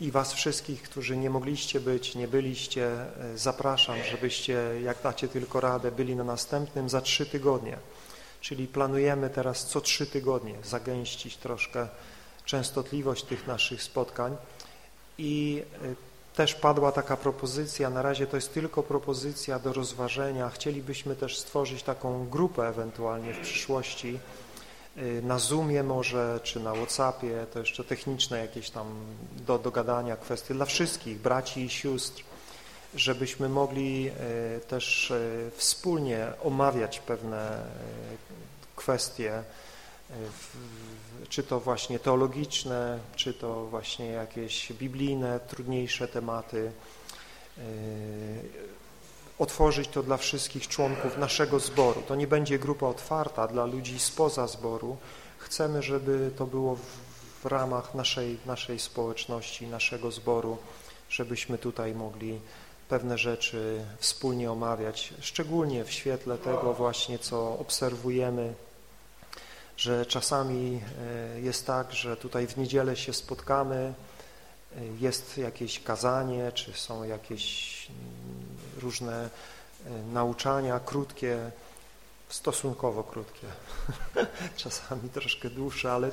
i was wszystkich, którzy nie mogliście być, nie byliście, zapraszam, żebyście, jak dacie tylko radę, byli na następnym za trzy tygodnie. Czyli planujemy teraz co trzy tygodnie zagęścić troszkę częstotliwość tych naszych spotkań I też padła taka propozycja, na razie to jest tylko propozycja do rozważenia. Chcielibyśmy też stworzyć taką grupę ewentualnie w przyszłości, y, na Zoomie może, czy na Whatsappie, to jeszcze techniczne jakieś tam do dogadania kwestie dla wszystkich, braci i sióstr, żebyśmy mogli y, też wspólnie omawiać pewne kwestie, czy to właśnie teologiczne, czy to właśnie jakieś biblijne, trudniejsze tematy. E, otworzyć to dla wszystkich członków naszego zboru. To nie będzie grupa otwarta dla ludzi spoza zboru. Chcemy, żeby to było w ramach naszej, naszej społeczności, naszego zboru, żebyśmy tutaj mogli pewne rzeczy wspólnie omawiać, szczególnie w świetle tego właśnie, co obserwujemy że czasami e, jest tak, że tutaj w niedzielę się spotkamy, e, jest jakieś kazanie, czy są jakieś mm, różne e, nauczania krótkie, stosunkowo krótkie, (laughs) czasami troszkę dłuższe, ale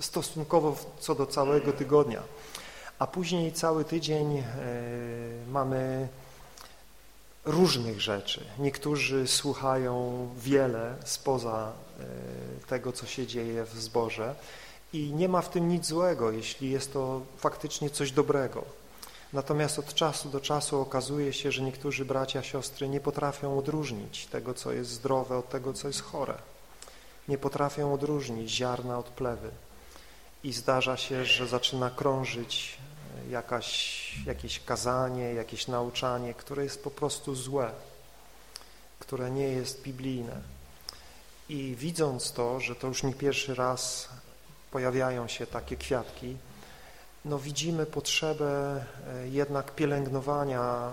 stosunkowo co do całego tygodnia. A później cały tydzień mamy różnych rzeczy. Niektórzy słuchają wiele spoza tego, co się dzieje w zborze i nie ma w tym nic złego, jeśli jest to faktycznie coś dobrego. Natomiast od czasu do czasu okazuje się, że niektórzy bracia, siostry nie potrafią odróżnić tego, co jest zdrowe od tego, co jest chore. Nie potrafią odróżnić ziarna od plewy. I zdarza się, że zaczyna krążyć jakaś, jakieś kazanie, jakieś nauczanie, które jest po prostu złe, które nie jest biblijne. I widząc to, że to już nie pierwszy raz pojawiają się takie kwiatki, no widzimy potrzebę e, jednak pielęgnowania e,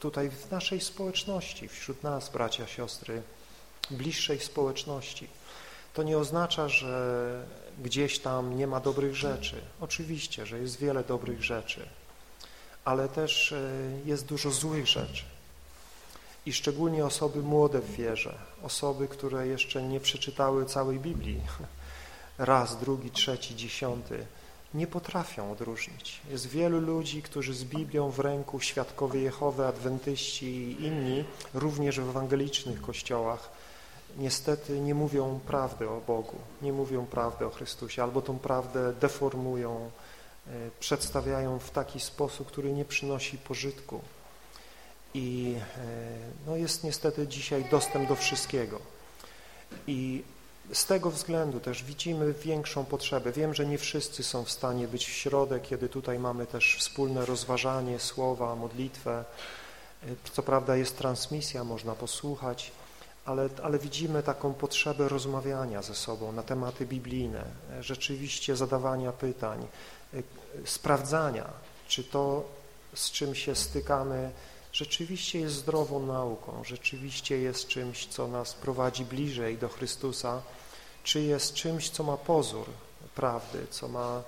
tutaj w naszej społeczności, wśród nas, bracia, siostry, bliższej społeczności. To nie oznacza, że gdzieś tam nie ma dobrych rzeczy. Oczywiście, że jest wiele dobrych rzeczy, ale też e, jest dużo złych rzeczy. I szczególnie osoby młode w wierze, osoby, które jeszcze nie przeczytały całej Biblii, (laughs) raz, drugi, trzeci, dziesiąty, nie potrafią odróżnić. Jest wielu ludzi, którzy z Biblią w ręku, świadkowie Jehowy, adwentyści i inni, również w ewangelicznych kościołach, niestety nie mówią prawdy o Bogu, nie mówią prawdy o Chrystusie, albo tą prawdę deformują, e, przedstawiają w taki sposób, który nie przynosi pożytku. I e, no jest niestety dzisiaj dostęp do wszystkiego. I z tego względu też widzimy większą potrzebę. Wiem, że nie wszyscy są w stanie być w środek, kiedy tutaj mamy też wspólne rozważanie słowa, modlitwę. E, co prawda jest transmisja, można posłuchać, ale, ale widzimy taką potrzebę rozmawiania ze sobą na tematy biblijne, rzeczywiście zadawania pytań, sprawdzania, czy to, z czym się stykamy, rzeczywiście jest zdrową nauką, rzeczywiście jest czymś, co nas prowadzi bliżej do Chrystusa, czy jest czymś, co ma pozór prawdy, co ma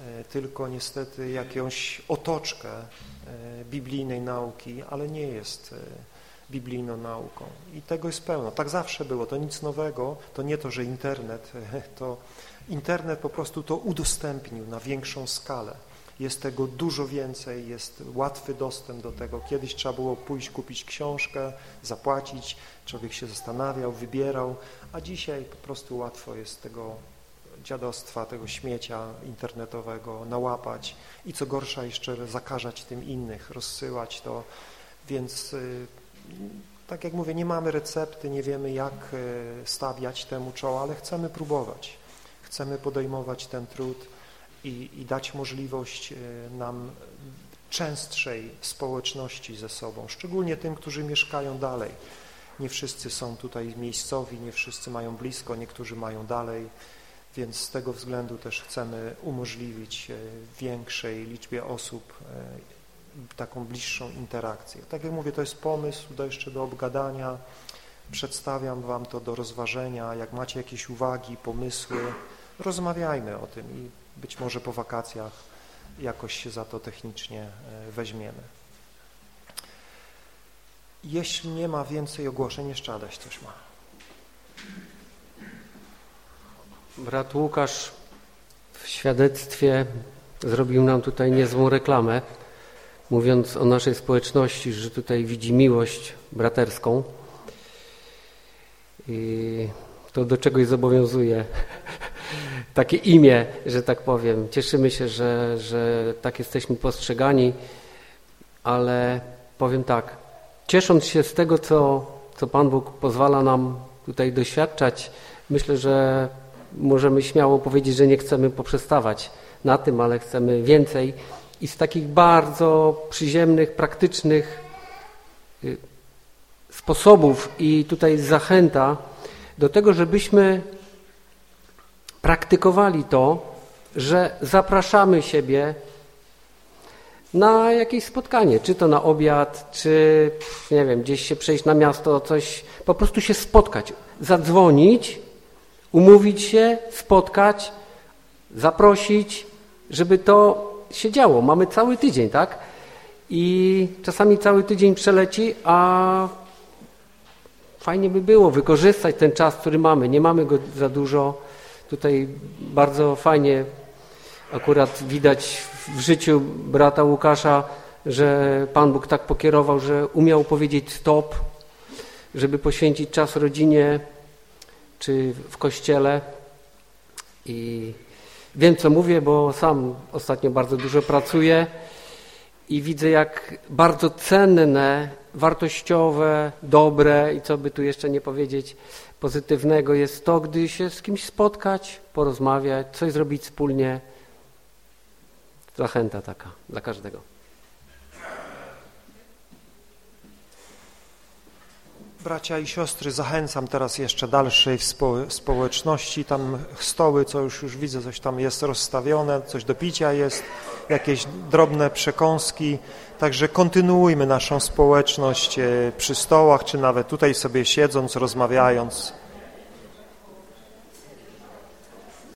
e, tylko niestety jakąś otoczkę e, biblijnej nauki, ale nie jest e, biblijną nauką. I tego jest pełno. Tak zawsze było. To nic nowego. To nie to, że internet, (laughs) to internet po prostu to udostępnił na większą skalę. Jest tego dużo więcej, jest łatwy dostęp do tego. Kiedyś trzeba było pójść, kupić książkę, zapłacić, człowiek się zastanawiał, wybierał, a dzisiaj po prostu łatwo jest tego dziadostwa, tego śmiecia internetowego nałapać i co gorsza jeszcze zakażać tym innych, rozsyłać to, więc y, tak jak mówię, nie mamy recepty, nie wiemy jak e, stawiać temu czoła, ale chcemy próbować. Chcemy podejmować ten trud i, i dać możliwość e, nam częstszej społeczności ze sobą, szczególnie tym, którzy mieszkają dalej. Nie wszyscy są tutaj miejscowi, nie wszyscy mają blisko, niektórzy mają dalej, więc z tego względu też chcemy umożliwić e, większej liczbie osób taką bliższą interakcję. Tak jak mówię, to jest pomysł do jeszcze do obgadania, przedstawiam Wam to do rozważenia, jak macie jakieś uwagi, pomysły, rozmawiajmy o tym i być może po wakacjach jakoś się za to technicznie e, weźmiemy. Jeśli nie ma więcej ogłoszeń, jeszcze Adaś coś ma. Brat Łukasz w świadectwie zrobił nam tutaj niezłą reklamę, mówiąc o naszej społeczności, że tutaj widzi miłość braterską. I to do czegoś zobowiązuje (laughs) takie imię, że tak powiem. Cieszymy się, że, że tak jesteśmy postrzegani, ale powiem tak, ciesząc się z tego, co, co Pan Bóg pozwala nam tutaj doświadczać, myślę, że możemy śmiało powiedzieć, że nie chcemy poprzestawać na tym, ale chcemy więcej i z takich bardzo przyziemnych, praktycznych y, sposobów i tutaj zachęta do tego, żebyśmy praktykowali to, że zapraszamy siebie na jakieś spotkanie, czy to na obiad, czy nie wiem, gdzieś się przejść na miasto, coś, po prostu się spotkać, zadzwonić, umówić się, spotkać, zaprosić, żeby to się działo. Mamy cały tydzień, tak? I czasami cały tydzień przeleci, a fajnie by było wykorzystać ten czas, który mamy. Nie mamy go za dużo. Tutaj bardzo fajnie akurat widać w życiu brata Łukasza, że Pan Bóg tak pokierował, że umiał powiedzieć stop, żeby poświęcić czas rodzinie czy w kościele. I wiem, co mówię, bo sam ostatnio bardzo dużo pracuję i widzę, jak bardzo cenne, wartościowe, dobre i co by tu jeszcze nie powiedzieć pozytywnego jest to, gdy się z kimś spotkać, porozmawiać, coś zrobić wspólnie. Zachęta taka dla każdego. Bracia i siostry, zachęcam teraz jeszcze dalszej społeczności. Tam stoły, co już, już widzę, coś tam jest rozstawione, coś do picia jest, jakieś drobne przekąski. Także kontynuujmy naszą społeczność e, przy stołach, czy nawet tutaj sobie siedząc, rozmawiając.